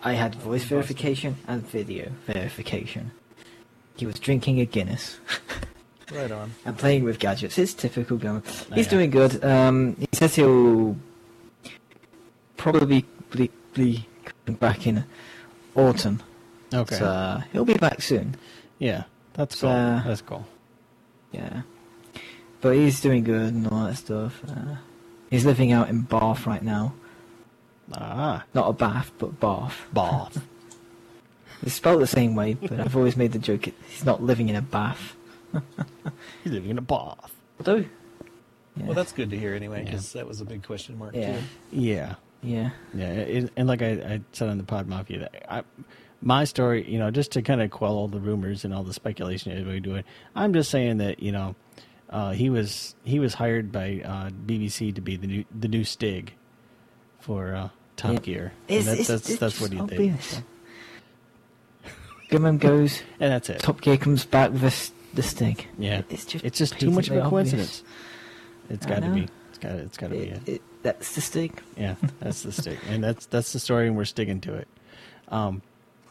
I had voice verification and video verification. He was drinking a Guinness Right on. and playing with gadgets. It's typical Gomam. He's yeah. doing good. Um, he says he'll probably be, back in autumn. Okay. So, uh, he'll be back soon. yeah, that's So, cool. uh, that's cool. Yeah. But he's doing good and all that stuff. Uh, he's living out in Bath right now. Ah, Not a bath, but Bath. Bath. It's spelled the same way, but I've always made the joke it- he's not living in a bath. He's living in a bath. Although, yeah, Well, that's good to hear anyway, Yeah. because that was a big question mark Yeah. too. Yeah. yeah. Yeah, it, and like I, I said on the Pod Mafia, that I, my story, you know, just to kind of quell all the rumors and all the speculation everybody doing, I'm just saying that you know, uh, he was he was hired by uh, BBC to be the new the new Stig for uh, Top Yeah. Gear. It's- and that, it's- that's it's that's what just he obvious. did, Gumman goes, and that's it. Top Gear comes back with this the Stig. Yeah, It's just it's just too much of a patently obvious. coincidence. It's I got to be. It's got. It's got to be. It, It. it, that's the Stig. Yeah, that's the Stig, and that's that's the story, and we're sticking to it. Um,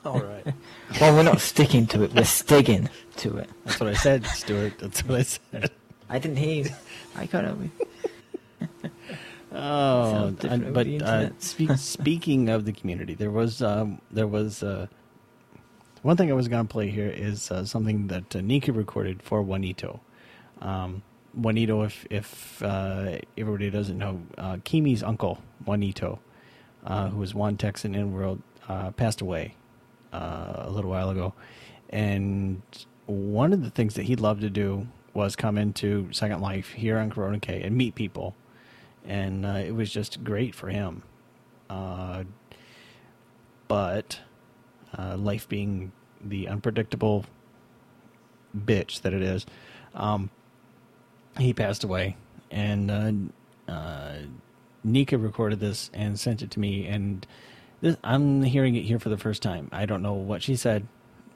All right. Well, we're not sticking to it, we're sticking to it. that's what I said, Stuart. That's what I said. I didn't hear you. I can't help you. Oh, uh, but uh, speak, speaking of the community, there was um, there was uh, one thing I was going to play here is uh, something that uh, Nika recorded for Juanito. Um, Juanito, if if uh, everybody doesn't know, uh, Kimi's uncle Juanito, uh, who was Juan Texan in World, uh, passed away uh, a little while ago, and one of the things that he loved to do was come into Second Life here on Corona K and meet people and uh, it was just great for him. Uh, but uh, life being the unpredictable bitch that it is, um, he passed away, and uh, uh, Nika recorded this and sent it to me, and this, I'm hearing it here for the first time. I don't know what she said,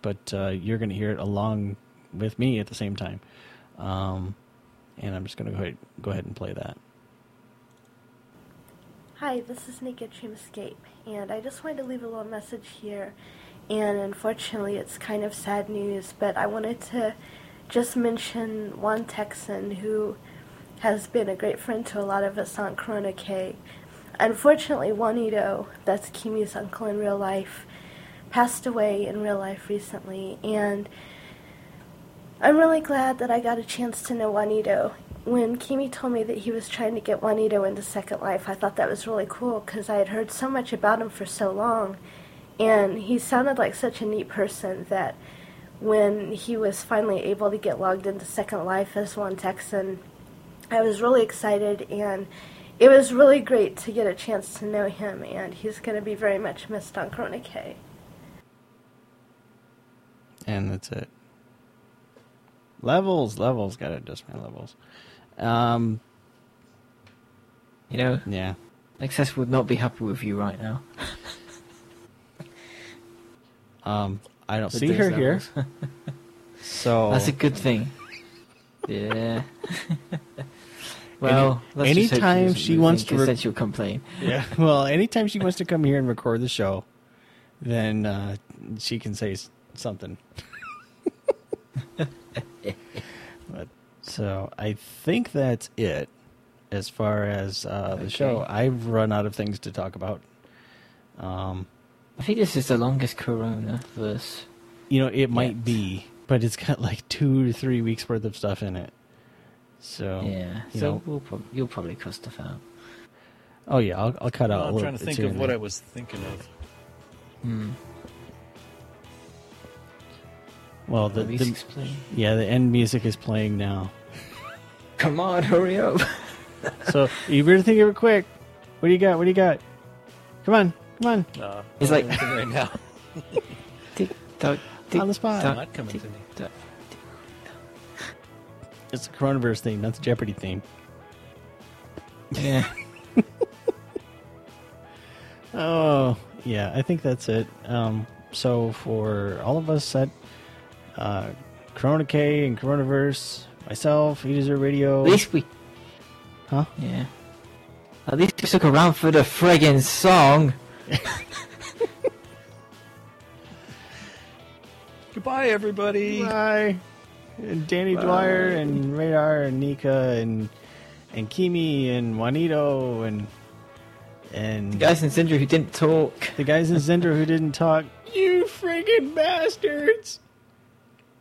but uh, you're going to hear it along with me at the same time. Um, and I'm just going to go ahead, go ahead and play that. Hi, this is Nika Dreamscape, and I just wanted to leave a little message here. And unfortunately, it's kind of sad news, but I wanted to just mention one Texan who has been a great friend to a lot of us on Corona K. Unfortunately, Juanito, that's Kimi's uncle in real life, passed away in real life recently, and I'm really glad that I got a chance to know Juanito. When Kimi told me that he was trying to get Juanito into Second Life, I thought that was really cool because I had heard so much about him for so long. And he sounded like such a neat person that when he was finally able to get logged into Second Life as one Texan, I was really excited and it was really great to get a chance to know him. And he's going to be very much missed on Corona K. And that's it. Levels, levels. Got to adjust my levels. Um, You know, yeah. Excess would not be happy with you right now. Um, I don't With see those her here. So That's a good thing. Yeah. well, let's just hope anytime doesn't she wants to, to 'cause rec- then she'll complain. Yeah. Well, anytime she wants to come here and record the show, then uh, she can say something. But, so I think that's it as far as uh, the show. I've run out of things to talk about. Um, I think this is the longest Corona verse. you know, it might be, but it's got like two to three weeks worth of stuff in it. So Yeah, you so know, we'll prob- you'll probably cut stuff out. oh yeah, I'll, I'll cut out. Well, a I'm little trying to think of what there. I was thinking of. Hmm. Well, the, At least the explain. yeah, the end music is playing now. Come on, hurry up! so you better think of it quick. What do you got? What do you got? Come on, come on. No, It's like- right now. tick tock, tick On the spot. tock, Not coming tick to me. tock. It's the Coronaverse theme, not the Jeopardy theme. Yeah. Oh, yeah, I think that's it. Um, so for all of us at uh, Corona K and Coronaverse, myself, Eater Radio, At least we. huh? Yeah. At least we stuck around for the friggin' song. Goodbye, everybody. Bye. And Danny Dwyer and Radar and Nika and and Kimi and Juanito and and The guys in Zindra who didn't talk. the guys in Zindra who didn't talk. You friggin' bastards!